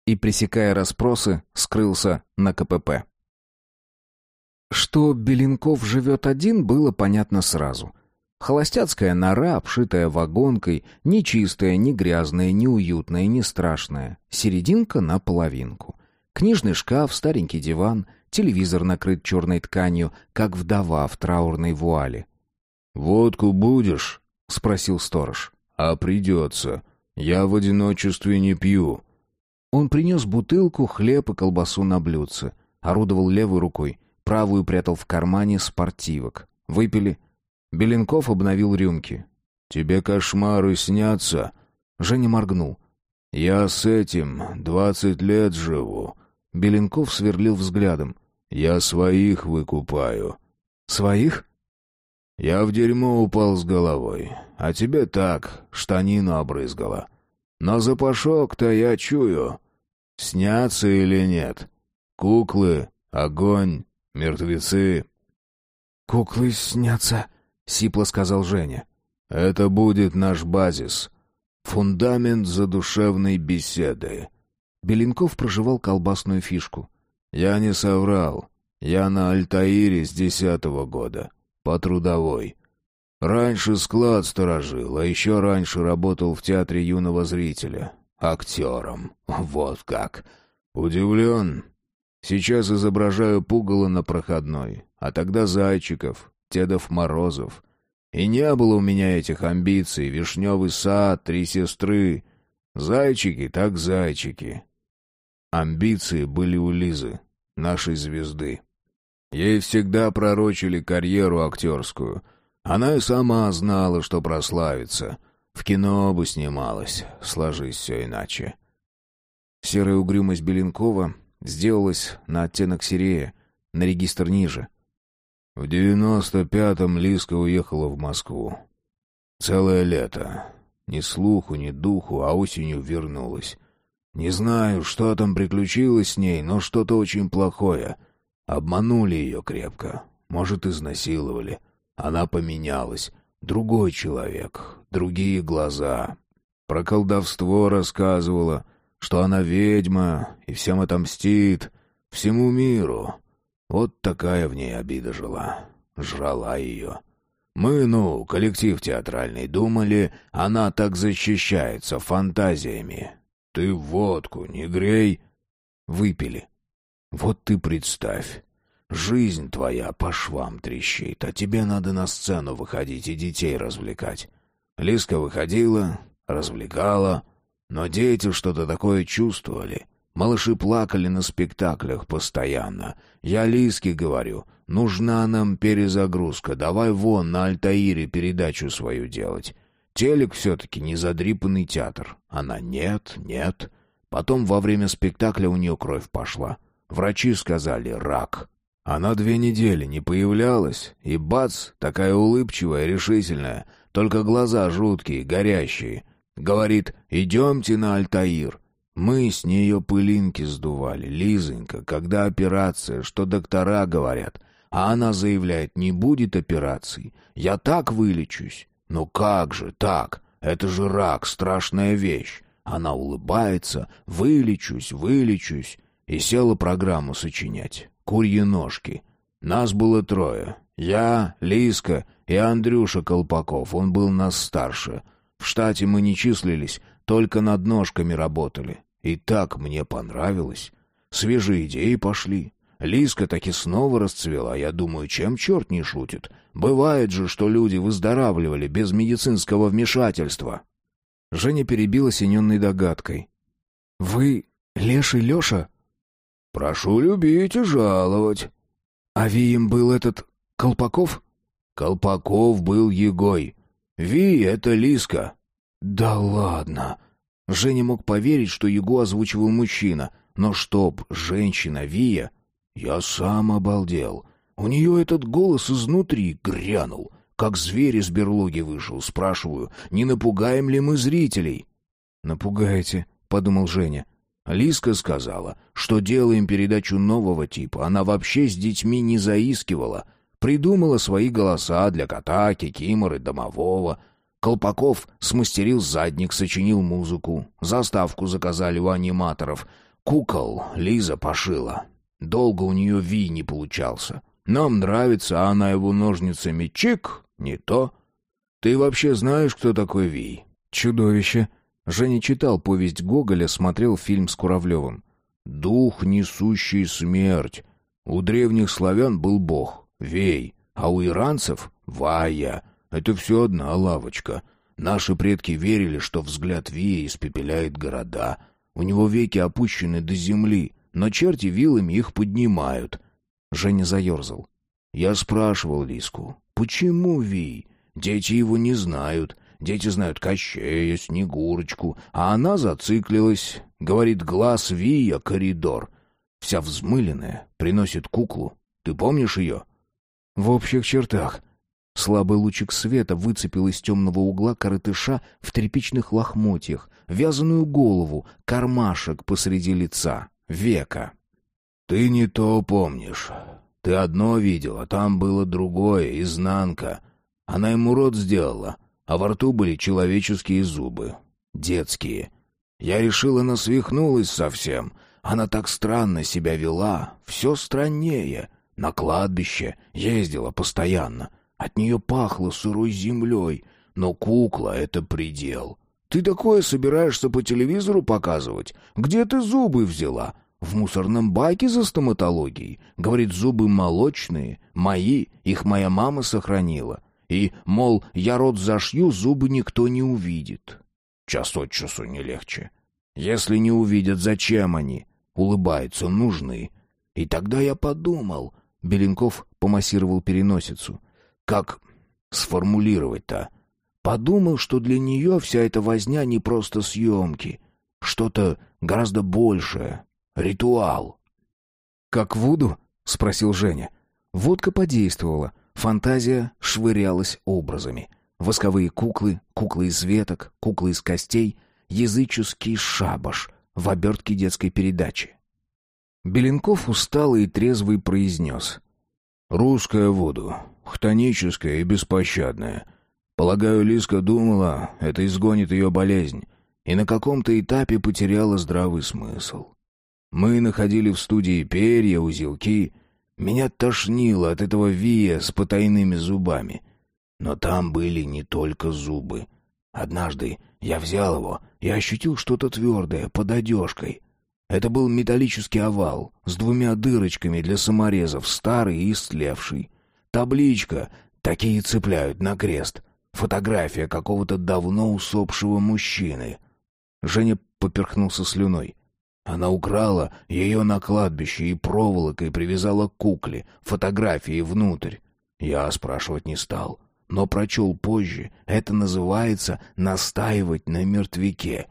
И, пресекая расспросы, скрылся на КПП. Что Беленков живет один, было понятно сразу. Холостяцкая нора, обшитая вагонкой, ни чистая, ни грязная, ни уютная, ни страшная. Серединка на половинку. Книжный шкаф, старенький диван, телевизор накрыт черной тканью, как вдова в траурной вуале. «Водку будешь?» — спросил сторож. «А придется. Я в одиночестве не пью». Он принес бутылку, хлеб и колбасу на блюдце. Орудовал левой рукой, правую прятал в кармане спортивок. Выпили. Беленков обновил рюмки. «Тебе кошмары снятся?» Женя моргнул. «Я с этим двадцать лет живу». Беленков сверлил взглядом. «Я своих выкупаю». «Своих?» «Я в дерьмо упал с головой, а тебе так, штанину обрызгала. Но запашок-то я чую. Снятся или нет? Куклы, огонь, мертвецы». «Куклы снятся», — сипло сказал Женя. «Это будет наш базис. Фундамент задушевной беседы». Беленков проживал колбасную фишку. «Я не соврал. Я на Альтаире с десятого года. По трудовой. Раньше склад сторожил, а еще раньше работал в театре юного зрителя. Актером. Вот как. Удивлен. Сейчас изображаю пугало на проходной, а тогда Зайчиков, Дедов Морозов. И не было у меня этих амбиций. Вишневый сад, три сестры. Зайчики так зайчики. Амбиции были у Лизы, нашей звезды. Ей всегда пророчили карьеру актерскую. Она и сама знала, что прославится. В кино бы снималась, сложись все иначе. Серая угрюмость Беленкова сделалась на оттенок серее, на регистр ниже. В девяносто пятом Лиска уехала в Москву. Целое лето. Ни слуху, ни духу, а осенью вернулась. Не знаю, что там приключилось с ней, но что-то очень плохое. Обманули ее крепко. Может, изнасиловали. Она поменялась. Другой человек, другие глаза. Про колдовство рассказывала, что она ведьма и всем отомстит, всему миру. Вот такая в ней обида жила. Жрала ее. Мы, ну, коллектив театральный, думали, она так защищается фантазиями. Ты водку не грей. Выпили. Вот ты представь. Жизнь твоя по швам трещит, а тебе надо на сцену выходить и детей развлекать. Лиска выходила, развлекала, но дети что-то такое чувствовали. Малыши плакали на спектаклях постоянно. Я Лиске говорю, нужна нам перезагрузка, давай вон на Альтаире передачу свою делать. Телек все-таки не задрипанный театр. Она нет, нет. Потом во время спектакля у нее кровь пошла. Врачи сказали «рак». Она две недели не появлялась, и бац, такая улыбчивая, решительная, только глаза жуткие, горящие. Говорит «идемте на Альтаир». Мы с нее пылинки сдували, Лизонька, когда операция, что доктора говорят. А она заявляет, не будет операций, я так вылечусь. Ну как же так? Это же рак, страшная вещь. Она улыбается, вылечусь, вылечусь. И села программу сочинять. Курьи ножки. Нас было трое. Я, Лиска и Андрюша Колпаков. Он был нас старше. В штате мы не числились, только над ножками работали. И так мне понравилось. Свежие идеи пошли. Лиска таки снова расцвела. Я думаю, чем черт не шутит. Бывает же, что люди выздоравливали без медицинского вмешательства. Женя перебила синенной догадкой. «Вы Леший Леша?» «Прошу любить и жаловать». «А Вием был этот Колпаков?» «Колпаков был Егой. Ви — это Лиска». «Да ладно!» Женя мог поверить, что Егу озвучивал мужчина. Но чтоб женщина Вия... Я сам обалдел. У нее этот голос изнутри грянул, как зверь из берлоги вышел. Спрашиваю, не напугаем ли мы зрителей? «Напугаете», — подумал Женя. Лиска сказала, что делаем передачу нового типа. Она вообще с детьми не заискивала. Придумала свои голоса для кота, кикиморы, домового. Колпаков смастерил задник, сочинил музыку. Заставку заказали у аниматоров. Кукол Лиза пошила. Долго у нее Ви не получался. Нам нравится, а она его ножницами чик, не то. Ты вообще знаешь, кто такой Ви? Чудовище. Женя читал повесть Гоголя, смотрел фильм с Куравлевым. «Дух, несущий смерть. У древних славян был бог, Вей, а у иранцев — Вая. Это все одна лавочка. Наши предки верили, что взгляд Вия испепеляет города. У него веки опущены до земли, но черти вилами их поднимают». Женя заерзал. «Я спрашивал Лиску, почему Вий? Дети его не знают». Дети знают Кощея, Снегурочку, а она зациклилась. Говорит, глаз Вия, коридор. Вся взмыленная, приносит куклу. Ты помнишь ее? В общих чертах. Слабый лучик света выцепил из темного угла коротыша в тряпичных лохмотьях, вязаную голову, кармашек посреди лица, века. «Ты не то помнишь. Ты одно видел, а там было другое, изнанка. Она ему рот сделала, а во рту были человеческие зубы. Детские. Я решил, она свихнулась совсем. Она так странно себя вела, все страннее. На кладбище ездила постоянно. От нее пахло сырой землей, но кукла — это предел. Ты такое собираешься по телевизору показывать? Где ты зубы взяла? В мусорном баке за стоматологией. Говорит, зубы молочные, мои, их моя мама сохранила. И, мол, я рот зашью, зубы никто не увидит. Час от часу не легче. Если не увидят, зачем они? Улыбаются, нужны. И тогда я подумал... Беленков помассировал переносицу. Как сформулировать-то? Подумал, что для нее вся эта возня не просто съемки. Что-то гораздо большее. Ритуал. «Как Вуду?» — спросил Женя. Водка подействовала. Фантазия швырялась образами. Восковые куклы, куклы из веток, куклы из костей, языческий шабаш в обертке детской передачи. Беленков усталый и трезвый произнес. «Русская воду, хтоническая и беспощадная. Полагаю, Лиска думала, это изгонит ее болезнь, и на каком-то этапе потеряла здравый смысл. Мы находили в студии перья, узелки, меня тошнило от этого Вия с потайными зубами. Но там были не только зубы. Однажды я взял его и ощутил что-то твердое под одежкой. Это был металлический овал с двумя дырочками для саморезов, старый и истлевший. Табличка, такие цепляют на крест. Фотография какого-то давно усопшего мужчины. Женя поперхнулся слюной. Она украла ее на кладбище и проволокой привязала к кукле, фотографии внутрь. Я спрашивать не стал, но прочел позже. Это называется «настаивать на мертвяке».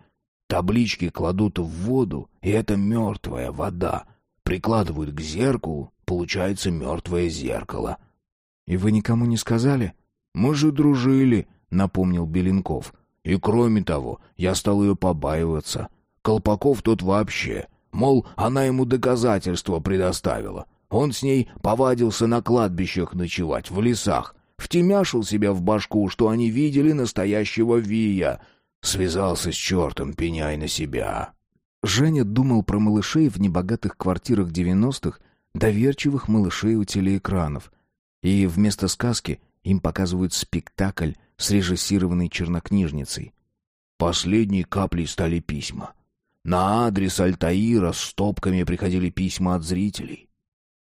Таблички кладут в воду, и это мертвая вода. Прикладывают к зеркалу, получается мертвое зеркало. — И вы никому не сказали? — Мы же дружили, — напомнил Беленков. И кроме того, я стал ее побаиваться — Колпаков тот вообще. Мол, она ему доказательства предоставила. Он с ней повадился на кладбищах ночевать, в лесах. Втемяшил себя в башку, что они видели настоящего Вия. Связался с чертом, пеняй на себя. Женя думал про малышей в небогатых квартирах девяностых, доверчивых малышей у телеэкранов. И вместо сказки им показывают спектакль, срежиссированный чернокнижницей. Последней каплей стали письма. На адрес Альтаира стопками приходили письма от зрителей.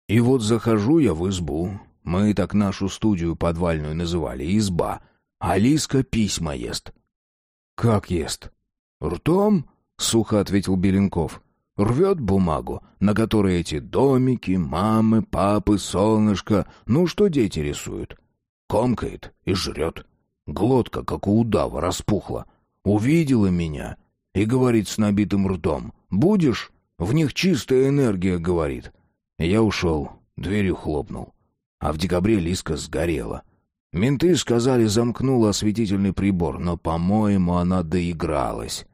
И вот захожу я в избу. Мы так нашу студию подвальную называли, изба. Алиска письма ест. «Как ест?» «Ртом?» — сухо ответил Беленков. «Рвет бумагу, на которой эти домики, мамы, папы, солнышко, ну что дети рисуют. Комкает и жрет. Глотка, как у удава, распухла. Увидела меня и говорит с набитым ртом. «Будешь?» В них чистая энергия, говорит. Я ушел, дверью хлопнул. А в декабре Лиска сгорела. Менты сказали, замкнула осветительный прибор, но, по-моему, она доигралась.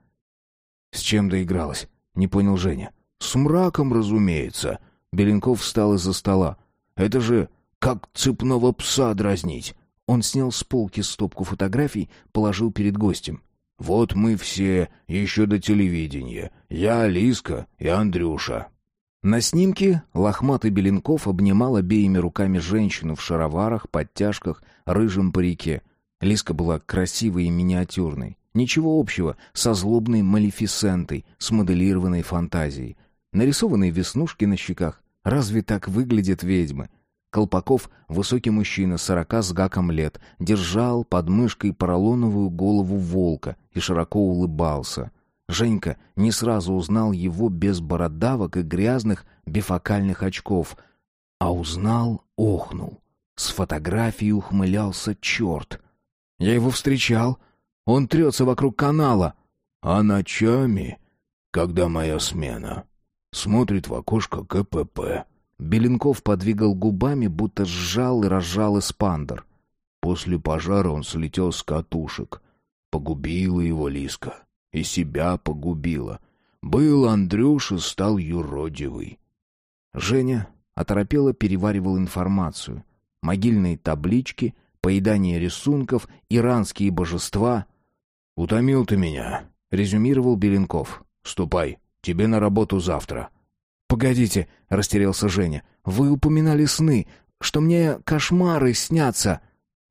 С чем доигралась? Не понял Женя. С мраком, разумеется. Беленков встал из-за стола. Это же как цепного пса дразнить. Он снял с полки стопку фотографий, положил перед гостем. «Вот мы все, еще до телевидения. Я, Лиска и Андрюша». На снимке лохматый Беленков обнимал обеими руками женщину в шароварах, подтяжках, рыжем парике. Лиска была красивой и миниатюрной. Ничего общего со злобной малефисентой, моделированной фантазией. Нарисованные веснушки на щеках. Разве так выглядят ведьмы? Колпаков, высокий мужчина, сорока с гаком лет, держал под мышкой поролоновую голову волка и широко улыбался. Женька не сразу узнал его без бородавок и грязных бифокальных очков, а узнал, охнул. С фотографией ухмылялся черт. «Я его встречал. Он трется вокруг канала». «А ночами, когда моя смена, смотрит в окошко КПП». Беленков подвигал губами, будто сжал и разжал эспандер. После пожара он слетел с катушек. Погубила его Лиска. И себя погубила. Был Андрюша, стал юродивый. Женя оторопело переваривал информацию. Могильные таблички, поедание рисунков, иранские божества. «Утомил ты меня», — резюмировал Беленков. «Ступай, тебе на работу завтра». «Погодите», — растерялся Женя. «Вы упоминали сны, что мне кошмары снятся».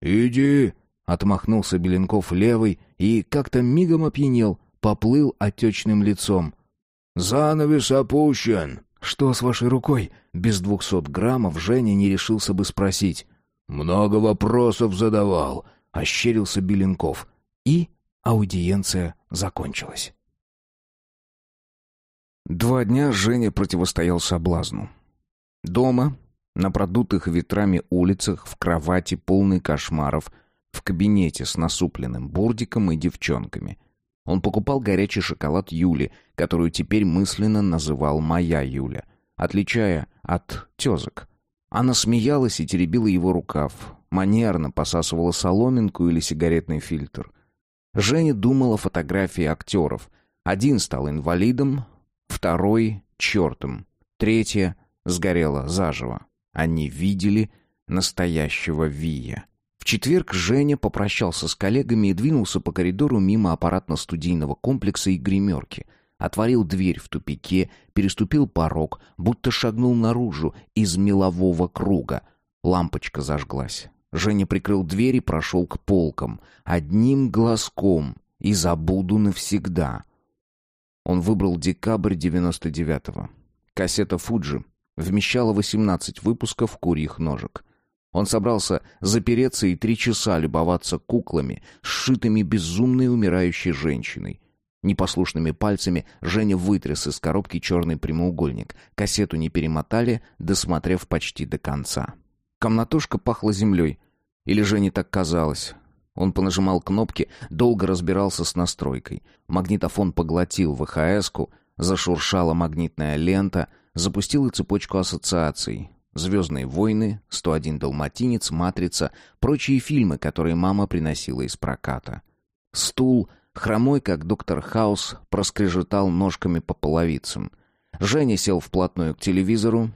«Иди», — отмахнулся Беленков левой и как-то мигом опьянел, поплыл отечным лицом. «Занавес опущен». «Что с вашей рукой?» Без двухсот граммов Женя не решился бы спросить. «Много вопросов задавал», — ощерился Беленков. И аудиенция закончилась. Два дня Женя противостоял соблазну. Дома, на продутых ветрами улицах, в кровати, полной кошмаров, в кабинете с насупленным бурдиком и девчонками. Он покупал горячий шоколад Юли, которую теперь мысленно называл «моя Юля», отличая от тезок. Она смеялась и теребила его рукав, манерно посасывала соломинку или сигаретный фильтр. Женя думала о фотографии актеров. Один стал инвалидом, второй — чертом, третья сгорела заживо. Они видели настоящего Вия. В четверг Женя попрощался с коллегами и двинулся по коридору мимо аппаратно-студийного комплекса и гримерки. Отворил дверь в тупике, переступил порог, будто шагнул наружу из мелового круга. Лампочка зажглась. Женя прикрыл дверь и прошел к полкам. Одним глазком. И забуду навсегда. Он выбрал декабрь 99-го. Кассета «Фуджи» вмещала 18 выпусков «Курьих ножек». Он собрался запереться и три часа любоваться куклами, сшитыми безумной умирающей женщиной. Непослушными пальцами Женя вытряс из коробки черный прямоугольник. Кассету не перемотали, досмотрев почти до конца. Комнатушка пахла землей. Или Жене так казалось. Он понажимал кнопки, долго разбирался с настройкой. Магнитофон поглотил ВХС-ку, зашуршала магнитная лента, запустила цепочку ассоциаций. «Звездные войны», «101 далматинец», «Матрица», прочие фильмы, которые мама приносила из проката. Стул, хромой, как доктор Хаус, проскрежетал ножками по половицам. Женя сел вплотную к телевизору.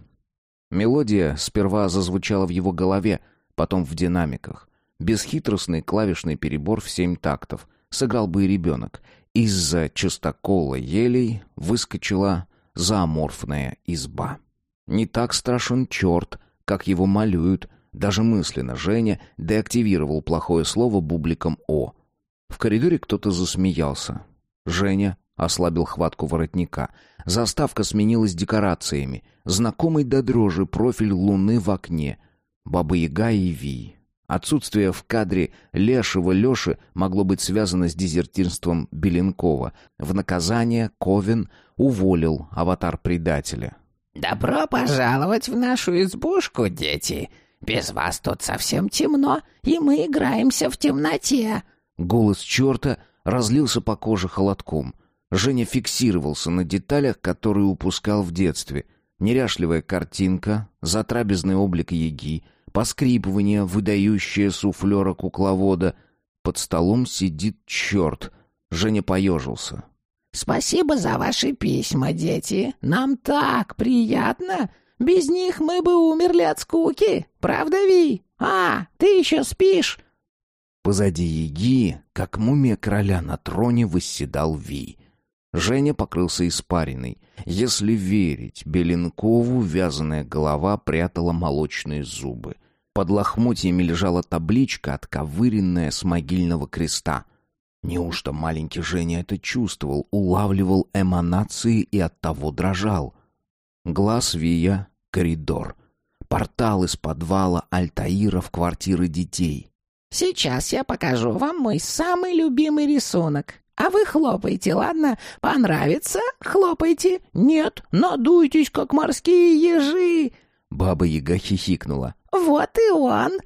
Мелодия сперва зазвучала в его голове, потом в динамиках. Бесхитростный клавишный перебор в семь тактов. Сыграл бы и ребенок. Из-за частокола елей выскочила зооморфная изба. Не так страшен черт, как его малюют. Даже мысленно Женя деактивировал плохое слово бубликом «О». В коридоре кто-то засмеялся. Женя ослабил хватку воротника. Заставка сменилась декорациями. Знакомый до дрожи профиль луны в окне. Баба-яга и Ви. Отсутствие в кадре лешего Леши могло быть связано с дезертирством Беленкова. В наказание Ковен уволил аватар предателя. «Добро пожаловать в нашу избушку, дети. Без вас тут совсем темно, и мы играемся в темноте». Голос черта разлился по коже холодком. Женя фиксировался на деталях, которые упускал в детстве. Неряшливая картинка, затрабезный облик яги, поскрипывание, выдающее суфлера кукловода. Под столом сидит черт. Женя поежился. «Спасибо за ваши письма, дети. Нам так приятно. Без них мы бы умерли от скуки. Правда, Ви? А, ты еще спишь?» Позади Яги, как мумия короля на троне, восседал Ви. Женя покрылся испариной. Если верить Беленкову, вязаная голова прятала молочные зубы. Под лохмотьями лежала табличка, отковыренная с могильного креста. Неужто маленький Женя это чувствовал, улавливал эманации и оттого дрожал? Глаз Вия — коридор. Портал из подвала Альтаира в квартиры детей. «Сейчас я покажу вам мой самый любимый рисунок. А вы хлопайте, ладно? Понравится? Хлопайте. Нет, надуйтесь, как морские ежи. Баба Яга хихикнула. Вот и он.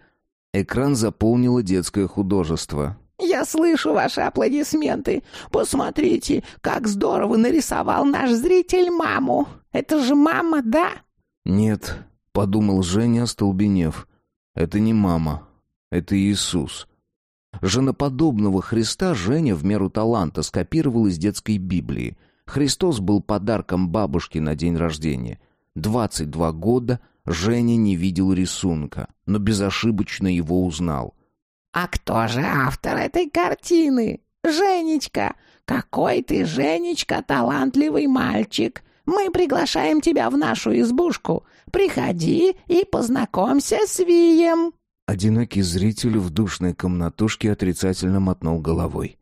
Экран заполнило детское художество. Я слышу ваши аплодисменты. Посмотрите, как здорово нарисовал наш зритель маму. Это же мама, да? Нет, подумал Женя, остолбенев. Это не мама, это Иисус. Женоподобного Христа Женя в меру таланта скопировал из детской Библии. Христос был подарком бабушке на день рождения. 22 года Женя не видел рисунка, но безошибочно его узнал. «А кто же автор этой картины? Женечка! Какой ты, Женечка, талантливый мальчик! Мы приглашаем тебя в нашу избушку. Приходи и познакомься с Вием!» Одинокий зритель в душной комнатушке отрицательно мотнул головой.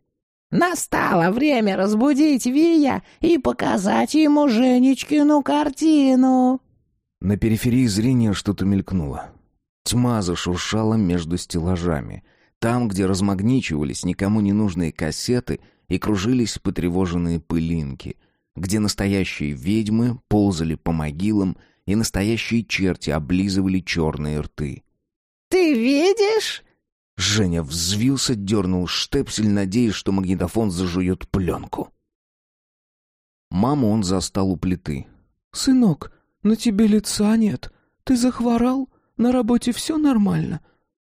«Настало время разбудить Вия и показать ему Женечкину картину!» На периферии зрения что-то мелькнуло. Тьма зашуршала между стеллажами. Там, где размагничивались никому не нужные кассеты и кружились потревоженные пылинки. Где настоящие ведьмы ползали по могилам и настоящие черти облизывали черные рты. Ты видишь?» Женя взвился, дернул штепсель, надеясь, что магнитофон зажует пленку. Маму он застал у плиты. «Сынок, на тебе лица нет. Ты захворал? На работе все нормально?»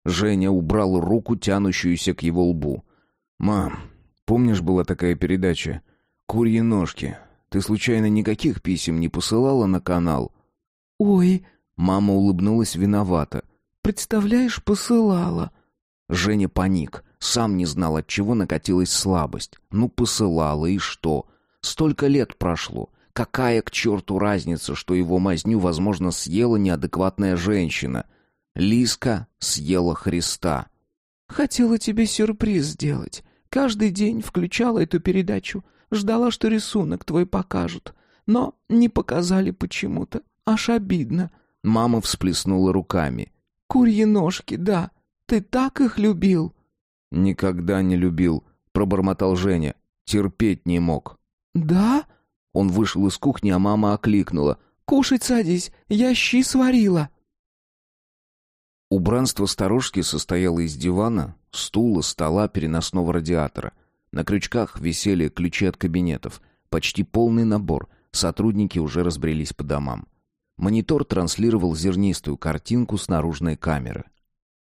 Женя убрал руку, тянущуюся к его лбу. «Мам, помнишь, была такая передача? Курьи ножки. Ты случайно никаких писем не посылала на канал?» «Ой...» Мама улыбнулась виновато. Представляешь, посылала. Женя паник. Сам не знал, от чего накатилась слабость. Ну, посылала, и что? Столько лет прошло. Какая к черту разница, что его мазню, возможно, съела неадекватная женщина? Лиска съела Христа. «Хотела тебе сюрприз сделать. Каждый день включала эту передачу. Ждала, что рисунок твой покажут. Но не показали почему-то. Аж обидно». Мама всплеснула руками. Курьи ножки, да. Ты так их любил?» «Никогда не любил», — пробормотал Женя. «Терпеть не мог». «Да?» Он вышел из кухни, а мама окликнула. «Кушать садись, я щи сварила». Убранство сторожки состояло из дивана, стула, стола, переносного радиатора. На крючках висели ключи от кабинетов. Почти полный набор. Сотрудники уже разбрелись по домам. Монитор транслировал зернистую картинку с наружной камеры.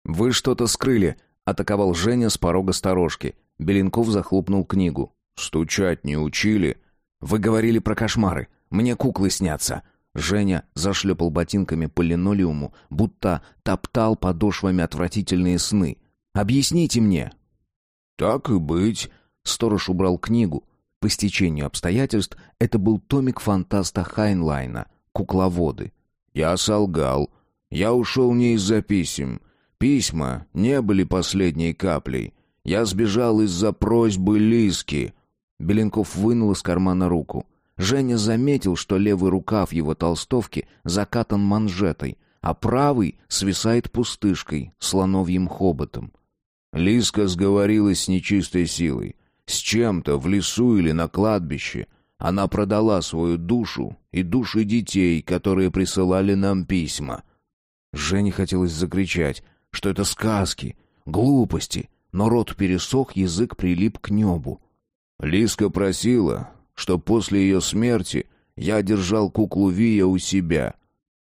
«Вы что-то скрыли!» — атаковал Женя с порога сторожки. Беленков захлопнул книгу. «Стучать не учили?» «Вы говорили про кошмары. Мне куклы снятся». Женя зашлепал ботинками по линолеуму, будто топтал подошвами отвратительные сны. «Объясните мне!» «Так и быть!» Сторож убрал книгу. По стечению обстоятельств это был томик фантаста Хайнлайна кукловоды. Я солгал. Я ушел не из-за писем. Письма не были последней каплей. Я сбежал из-за просьбы Лиски. Беленков вынул из кармана руку. Женя заметил, что левый рукав его толстовки закатан манжетой, а правый свисает пустышкой, слоновьим хоботом. Лиска сговорилась с нечистой силой. С чем-то в лесу или на кладбище. Она продала свою душу и души детей, которые присылали нам письма. Жене хотелось закричать, что это сказки, глупости, но рот пересох, язык прилип к небу. Лиска просила, что после ее смерти я держал куклу Вия у себя.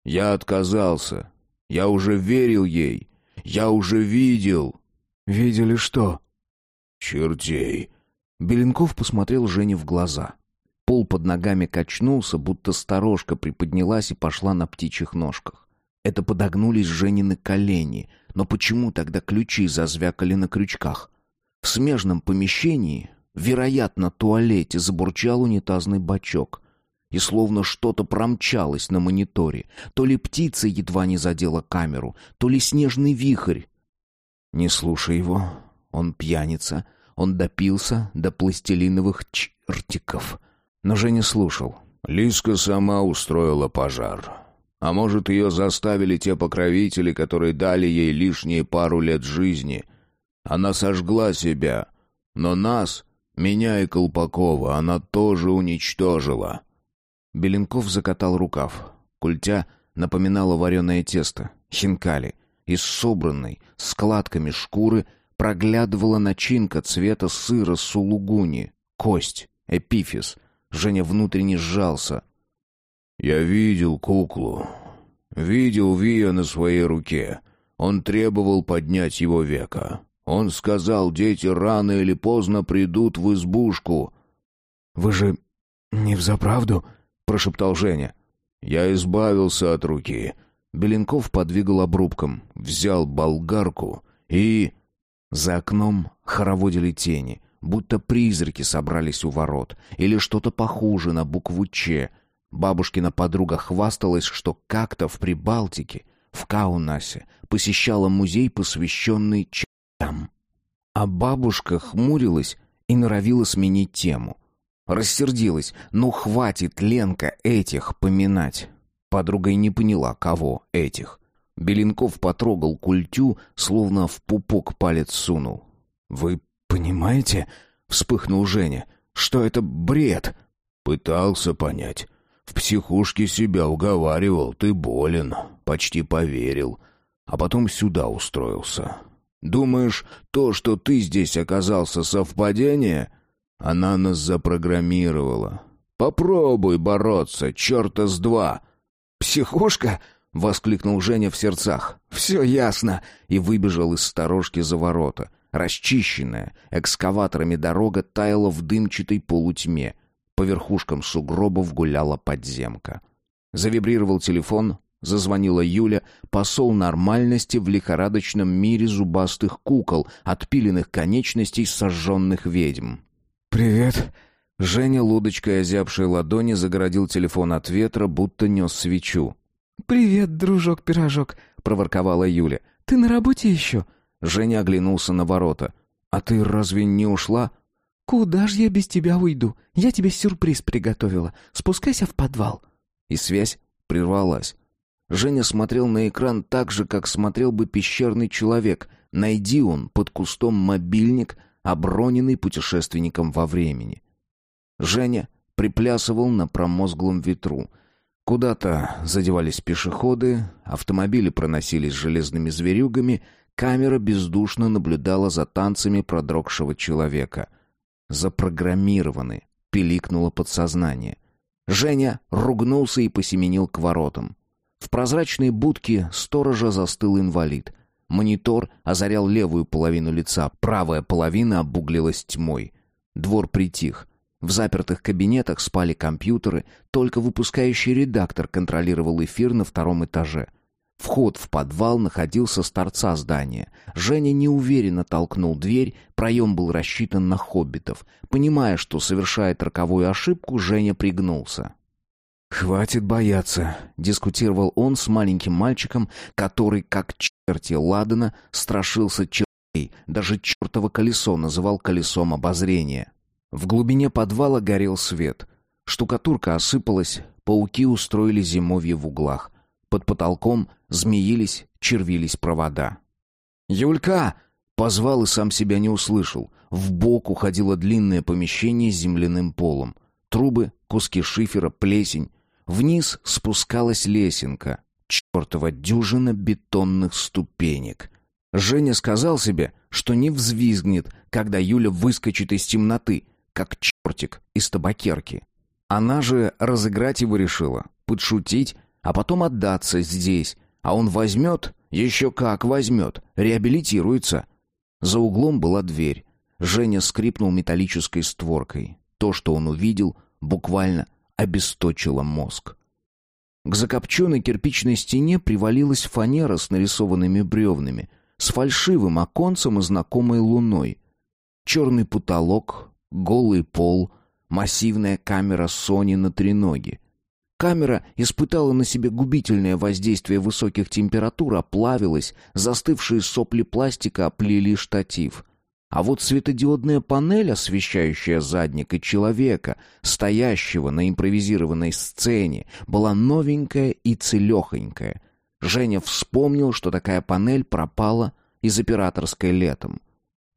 Я отказался. Я уже верил ей. Я уже видел. Видели что? Чертей. Беленков посмотрел Жене в глаза. Пол под ногами качнулся, будто сторожка приподнялась и пошла на птичьих ножках. Это подогнулись Женины колени, но почему тогда ключи зазвякали на крючках? В смежном помещении, вероятно, туалете, забурчал унитазный бачок. И словно что-то промчалось на мониторе. То ли птица едва не задела камеру, то ли снежный вихрь. Не слушай его, он пьяница, он допился до пластилиновых чертиков. Но Женя слушал. Лиска сама устроила пожар. А может, ее заставили те покровители, которые дали ей лишние пару лет жизни. Она сожгла себя, но нас, меня и Колпакова, она тоже уничтожила. Беленков закатал рукав. Культя напоминала вареное тесто, хинкали. Из собранной, складками шкуры, проглядывала начинка цвета сыра сулугуни, кость, эпифиз. Женя внутренне сжался. «Я видел куклу. Видел Вия на своей руке. Он требовал поднять его века. Он сказал, дети рано или поздно придут в избушку». «Вы же не взаправду?» — прошептал Женя. «Я избавился от руки». Беленков подвигал обрубком, взял болгарку и... За окном хороводили тени, будто призраки собрались у ворот, или что-то похуже на букву «Ч», Бабушкина подруга хвасталась, что как-то в Прибалтике, в Каунасе, посещала музей, посвященный чертам. А бабушка хмурилась и норовила сменить тему. Рассердилась, ну хватит, Ленка, этих поминать. Подруга и не поняла, кого этих. Беленков потрогал культю, словно в пупок палец сунул. «Вы понимаете?» — вспыхнул Женя. «Что это бред?» «Пытался понять. В психушке себя уговаривал, ты болен. Почти поверил. А потом сюда устроился. Думаешь, то, что ты здесь оказался, совпадение? Она нас запрограммировала. Попробуй бороться, черта с два. «Психушка?» — воскликнул Женя в сердцах. «Все ясно!» И выбежал из сторожки за ворота. Расчищенная экскаваторами дорога таяла в дымчатой полутьме. По верхушкам сугробов гуляла подземка. Завибрировал телефон, зазвонила Юля, посол нормальности в лихорадочном мире зубастых кукол, отпиленных конечностей сожженных ведьм. «Привет!» Женя лодочкой озябшей ладони загородил телефон от ветра, будто нес свечу. «Привет, дружок-пирожок!» — проворковала Юля. «Ты на работе еще?» Женя оглянулся на ворота. «А ты разве не ушла?» «Куда ж я без тебя уйду? Я тебе сюрприз приготовила. Спускайся в подвал». И связь прервалась. Женя смотрел на экран так же, как смотрел бы пещерный человек. Найди он под кустом мобильник, оброненный путешественником во времени. Женя приплясывал на промозглом ветру. Куда-то задевались пешеходы, автомобили проносились железными зверюгами, камера бездушно наблюдала за танцами продрогшего человека — запрограммированы, пиликнуло подсознание. Женя ругнулся и посеменил к воротам. В прозрачной будке сторожа застыл инвалид. Монитор озарял левую половину лица, правая половина обуглилась тьмой. Двор притих. В запертых кабинетах спали компьютеры, только выпускающий редактор контролировал эфир на втором этаже — Вход в подвал находился с торца здания. Женя неуверенно толкнул дверь, проем был рассчитан на хоббитов. Понимая, что совершает роковую ошибку, Женя пригнулся. «Хватит бояться», — дискутировал он с маленьким мальчиком, который, как черти Ладана, страшился чертей, даже чертово колесо называл колесом обозрения. В глубине подвала горел свет. Штукатурка осыпалась, пауки устроили зимовье в углах — под потолком змеились, червились провода. «Юлька!» — позвал и сам себя не услышал. В бок уходило длинное помещение с земляным полом. Трубы, куски шифера, плесень. Вниз спускалась лесенка. Чертова дюжина бетонных ступенек. Женя сказал себе, что не взвизгнет, когда Юля выскочит из темноты. как чертик из табакерки. Она же разыграть его решила, подшутить, а потом отдаться здесь, а он возьмет, еще как возьмет, реабилитируется. За углом была дверь. Женя скрипнул металлической створкой. То, что он увидел, буквально обесточило мозг. К закопченной кирпичной стене привалилась фанера с нарисованными бревнами, с фальшивым оконцем и знакомой луной. Черный потолок, голый пол, массивная камера Sony на треноге. Камера испытала на себе губительное воздействие высоких температур, оплавилась, застывшие сопли пластика оплели штатив. А вот светодиодная панель, освещающая задник и человека, стоящего на импровизированной сцене, была новенькая и целехонькая. Женя вспомнил, что такая панель пропала из операторской летом.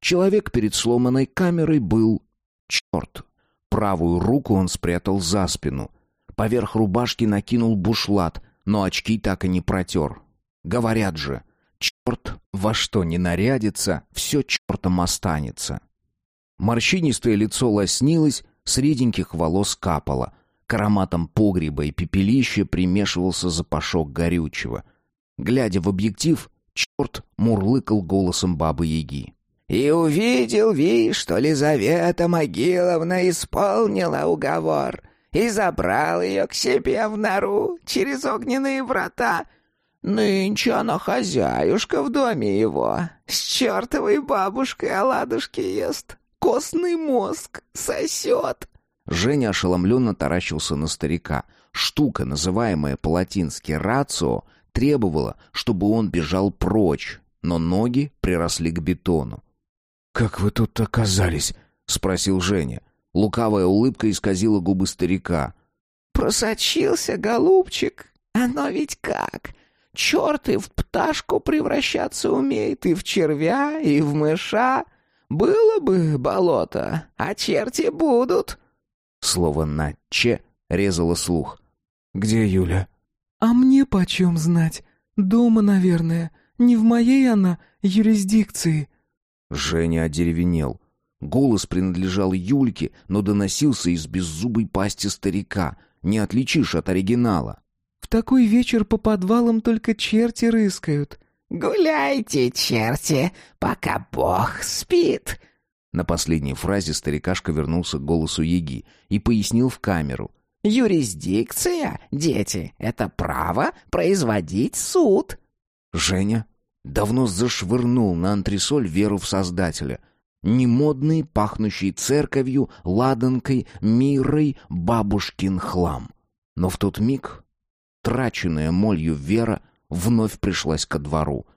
Человек перед сломанной камерой был черт. Правую руку он спрятал за спину. Поверх рубашки накинул бушлат, но очки так и не протер. Говорят же — Черт во что не нарядится, все чертом останется. Морщинистое лицо лоснилось, с реденьких волос капало. К ароматам погреба и пепелища примешивался запашок горючего. Глядя в объектив, черт мурлыкал голосом бабы-яги. «И увидел, Ви, что Лизавета Могиловна исполнила уговор и забрал ее к себе в нору через огненные врата, Нынче она хозяюшка в доме его. С чертовой бабушкой оладушки ест. Костный мозг сосет. Женя ошеломленно таращился на старика. Штука, называемая по-латински «рацио», требовала, чтобы он бежал прочь, но ноги приросли к бетону. «Как вы тут оказались?» — спросил Женя. Лукавая улыбка исказила губы старика. «Просочился, голубчик. Оно ведь как? Черт и в пташку превращаться умеет, и в червя, и в мыша. Было бы болото, а черти будут». Слово на «че» резало слух. «Где Юля?» «А мне почем знать? Дома, наверное. Не в моей она юрисдикции». Женя одеревенел. Голос принадлежал Юльке, но доносился из беззубой пасти старика. Не отличишь от оригинала. Такой вечер по подвалам только черти рыскают. «Гуляйте, черти, пока Бог спит!» На последней фразе старикашка вернулся к голосу Еги и пояснил в камеру. «Юрисдикция, дети, это право производить суд!» Женя давно зашвырнул на антресоль веру в Создателя. Немодный, пахнущий церковью, ладанкой, мирой, бабушкин хлам. Но в тот миг Траченная молью Вера вновь пришлась ко двору.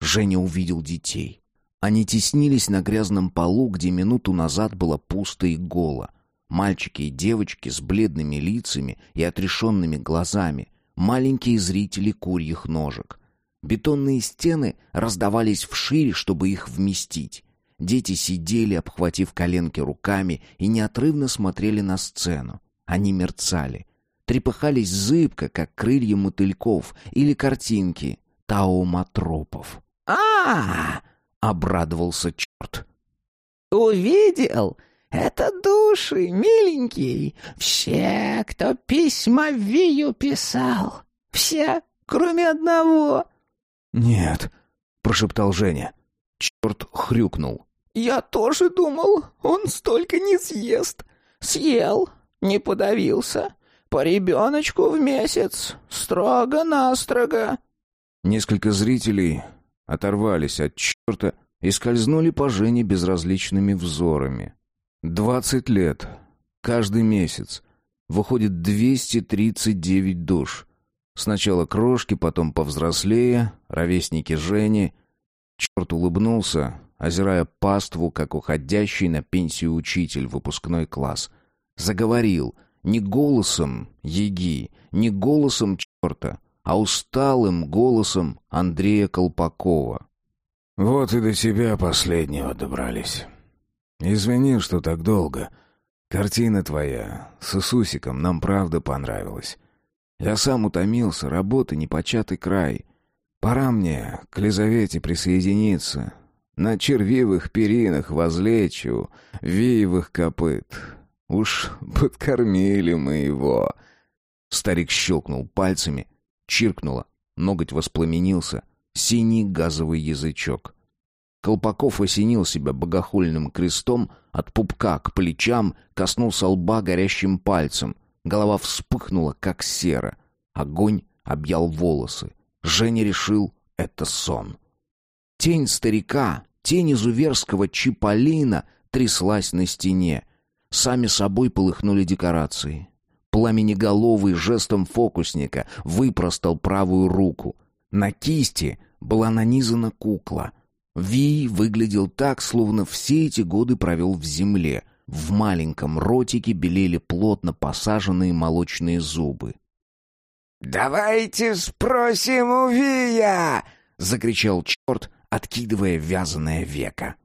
Женя увидел детей. Они теснились на грязном полу, где минуту назад было пусто и голо. Мальчики и девочки с бледными лицами и отрешенными глазами, маленькие зрители курьих ножек. Бетонные стены раздавались вширь, чтобы их вместить. Дети сидели, обхватив коленки руками, и неотрывно смотрели на сцену. Они мерцали трепыхались зыбко, как крылья мотыльков или картинки тауматропов. а, обрадовался черт. «Увидел? Это души, миленький. Все, кто письма Вию писал. Все, кроме одного». «Нет», — прошептал Женя. Черт хрюкнул. «Я тоже думал, он столько не съест. Съел, не подавился. По ребеночку в месяц, строго-настрого». Несколько зрителей оторвались от черта и скользнули по Жене безразличными взорами. Двадцать лет, каждый месяц, выходит двести тридцать девять душ. Сначала крошки, потом повзрослее, ровесники Жени. Черт улыбнулся, озирая паству, как уходящий на пенсию учитель, выпускной класс. Заговорил — не голосом Еги, не голосом черта, а усталым голосом Андрея Колпакова. «Вот и до тебя последнего добрались. Извини, что так долго. Картина твоя с Иисусиком нам правда понравилась. Я сам утомился, работы непочатый край. Пора мне к Лизавете присоединиться. На червивых перинах возлечу, веевых копыт. Уж подкормили мы его. Старик щелкнул пальцами, чиркнуло, ноготь воспламенился, синий газовый язычок. Колпаков осенил себя богохульным крестом, от пупка к плечам коснулся лба горящим пальцем. Голова вспыхнула, как сера. Огонь объял волосы. Женя решил, это сон. Тень старика, тень изуверского чиполлина тряслась на стене. Сами собой полыхнули декорации. Пламенеголовый жестом фокусника выпростал правую руку. На кисти была нанизана кукла. Ви выглядел так, словно все эти годы провел в земле. В маленьком ротике белели плотно посаженные молочные зубы. «Давайте спросим у Вия!» — закричал черт, откидывая вязаное веко.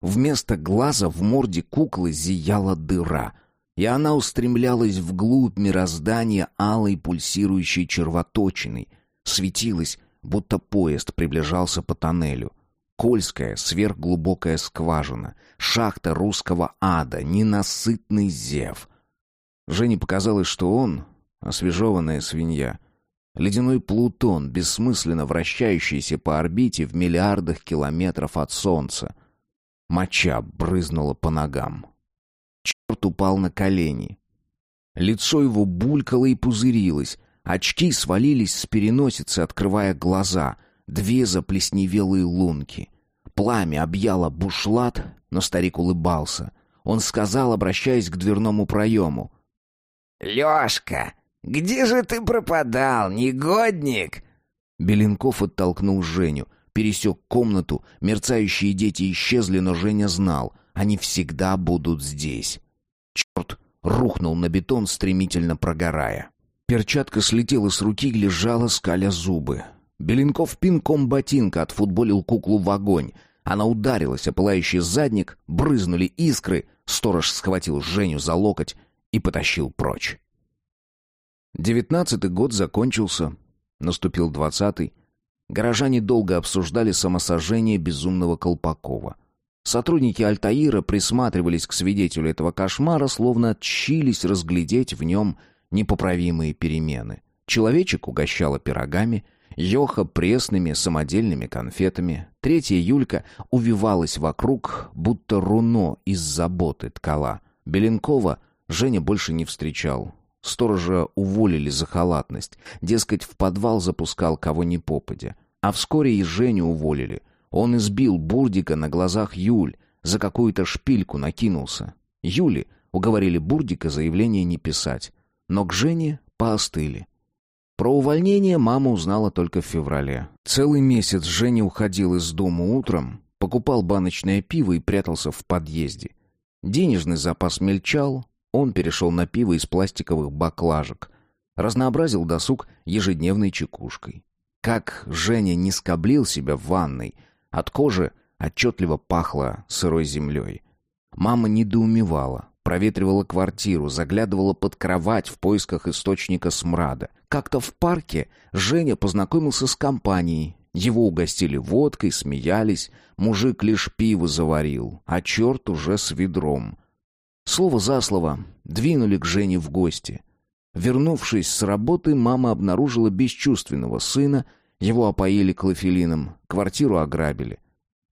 Вместо глаза в морде куклы зияла дыра, и она устремлялась вглубь мироздания алой пульсирующей червоточиной, светилась, будто поезд приближался по тоннелю. Кольская сверхглубокая скважина, шахта русского ада, ненасытный зев. Жене показалось, что он — освежеванная свинья. Ледяной Плутон, бессмысленно вращающийся по орбите в миллиардах километров от Солнца. Моча брызнула по ногам. Черт упал на колени. Лицо его булькало и пузырилось, очки свалились с переносицы, открывая глаза — две заплесневелые лунки. Пламя объяло бушлат, но старик улыбался. Он сказал, обращаясь к дверному проему. «Лёшка, где же ты пропадал, негодник?» Беленков оттолкнул Женю, пересек комнату, мерцающие дети исчезли, но Женя знал, они всегда будут здесь. Черт рухнул на бетон, стремительно прогорая. Перчатка слетела с руки, лежала, скаля зубы. Беленков пинком ботинка отфутболил куклу в огонь. Она ударилась о пылающий задник, брызнули искры. Сторож схватил Женю за локоть и потащил прочь. Девятнадцатый год закончился. Наступил двадцатый. Горожане долго обсуждали самосожжение безумного Колпакова. Сотрудники Альтаира присматривались к свидетелю этого кошмара, словно тщились разглядеть в нем непоправимые перемены. Человечек угощала пирогами — Йоха пресными самодельными конфетами. Третья Юлька увивалась вокруг, будто руно из заботы ткала. Беленкова Женя больше не встречал. Сторожа уволили за халатность. Дескать, в подвал запускал кого ни попадя. А вскоре и Женю уволили. Он избил Бурдика на глазах Юль, за какую-то шпильку накинулся. Юли уговорили Бурдика заявление не писать. Но к Жене поостыли. Про увольнение мама узнала только в феврале. Целый месяц Женя уходил из дома утром, покупал баночное пиво и прятался в подъезде. Денежный запас мельчал, он перешел на пиво из пластиковых баклажек. Разнообразил досуг ежедневной чекушкой. Как Женя не скоблил себя в ванной, от кожи отчетливо пахло сырой землей. Мама недоумевала, проветривала квартиру, заглядывала под кровать в поисках источника смрада. Как-то в парке Женя познакомился с компанией. Его угостили водкой, смеялись. Мужик лишь пиво заварил, а черт уже с ведром. Слово за слово двинули к Жене в гости. Вернувшись с работы, мама обнаружила бесчувственного сына, его опоили клофелином, квартиру ограбили.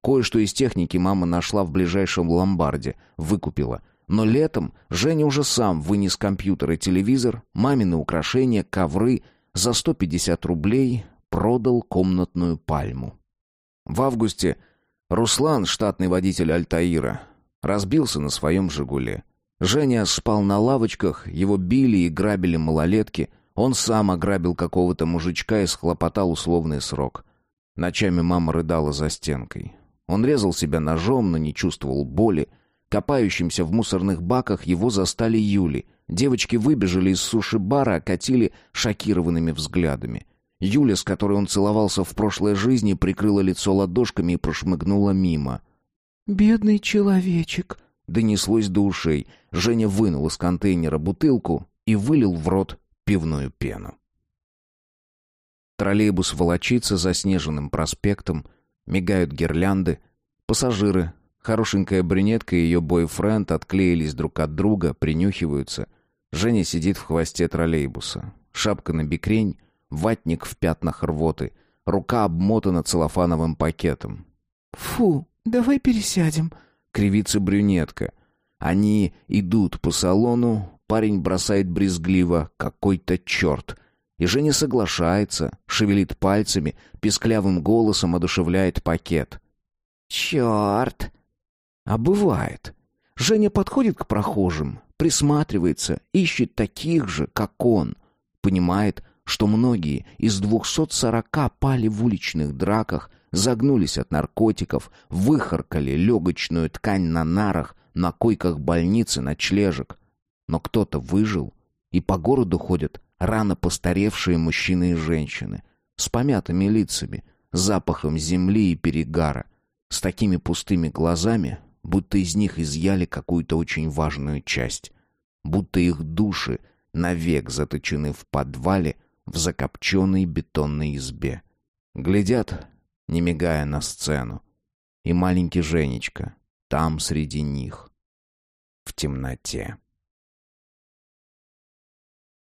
Кое-что из техники мама нашла в ближайшем ломбарде, выкупила — но летом Женя уже сам вынес компьютер и телевизор, мамины украшения, ковры, за 150 рублей продал комнатную пальму. В августе Руслан, штатный водитель Альтаира, разбился на своем «Жигуле». Женя спал на лавочках, его били и грабили малолетки, он сам ограбил какого-то мужичка и схлопотал условный срок. Ночами мама рыдала за стенкой. Он резал себя ножом, но не чувствовал боли, Копающимся в мусорных баках его застали Юли. Девочки выбежали из суши-бара, окатили шокированными взглядами. Юля, с которой он целовался в прошлой жизни, прикрыла лицо ладошками и прошмыгнула мимо. «Бедный человечек», — донеслось до ушей. Женя вынул из контейнера бутылку и вылил в рот пивную пену. Троллейбус волочится заснеженным проспектом, мигают гирлянды, Пассажиры, хорошенькая брюнетка и ее бойфренд отклеились друг от друга, принюхиваются. Женя сидит в хвосте троллейбуса. Шапка на бикрень, ватник в пятнах рвоты, рука обмотана целлофановым пакетом. «Фу, давай пересядем», — кривится брюнетка. Они идут по салону, парень бросает брезгливо «какой-то черт», и Женя соглашается, шевелит пальцами, писклявым голосом одушевляет пакет. «Черт!» А бывает. Женя подходит к прохожим, присматривается, ищет таких же, как он. Понимает, что многие из 240 пали в уличных драках, загнулись от наркотиков, выхаркали легочную ткань на нарах, на койках больницы, ночлежек. Но кто-то выжил, и по городу ходят рано постаревшие мужчины и женщины, с помятыми лицами, запахом земли и перегара, с такими пустыми глазами, будто из них изъяли какую-то очень важную часть, будто их души навек заточены в подвале в закопченной бетонной избе. Глядят, не мигая на сцену, и маленький Женечка там среди них, в темноте.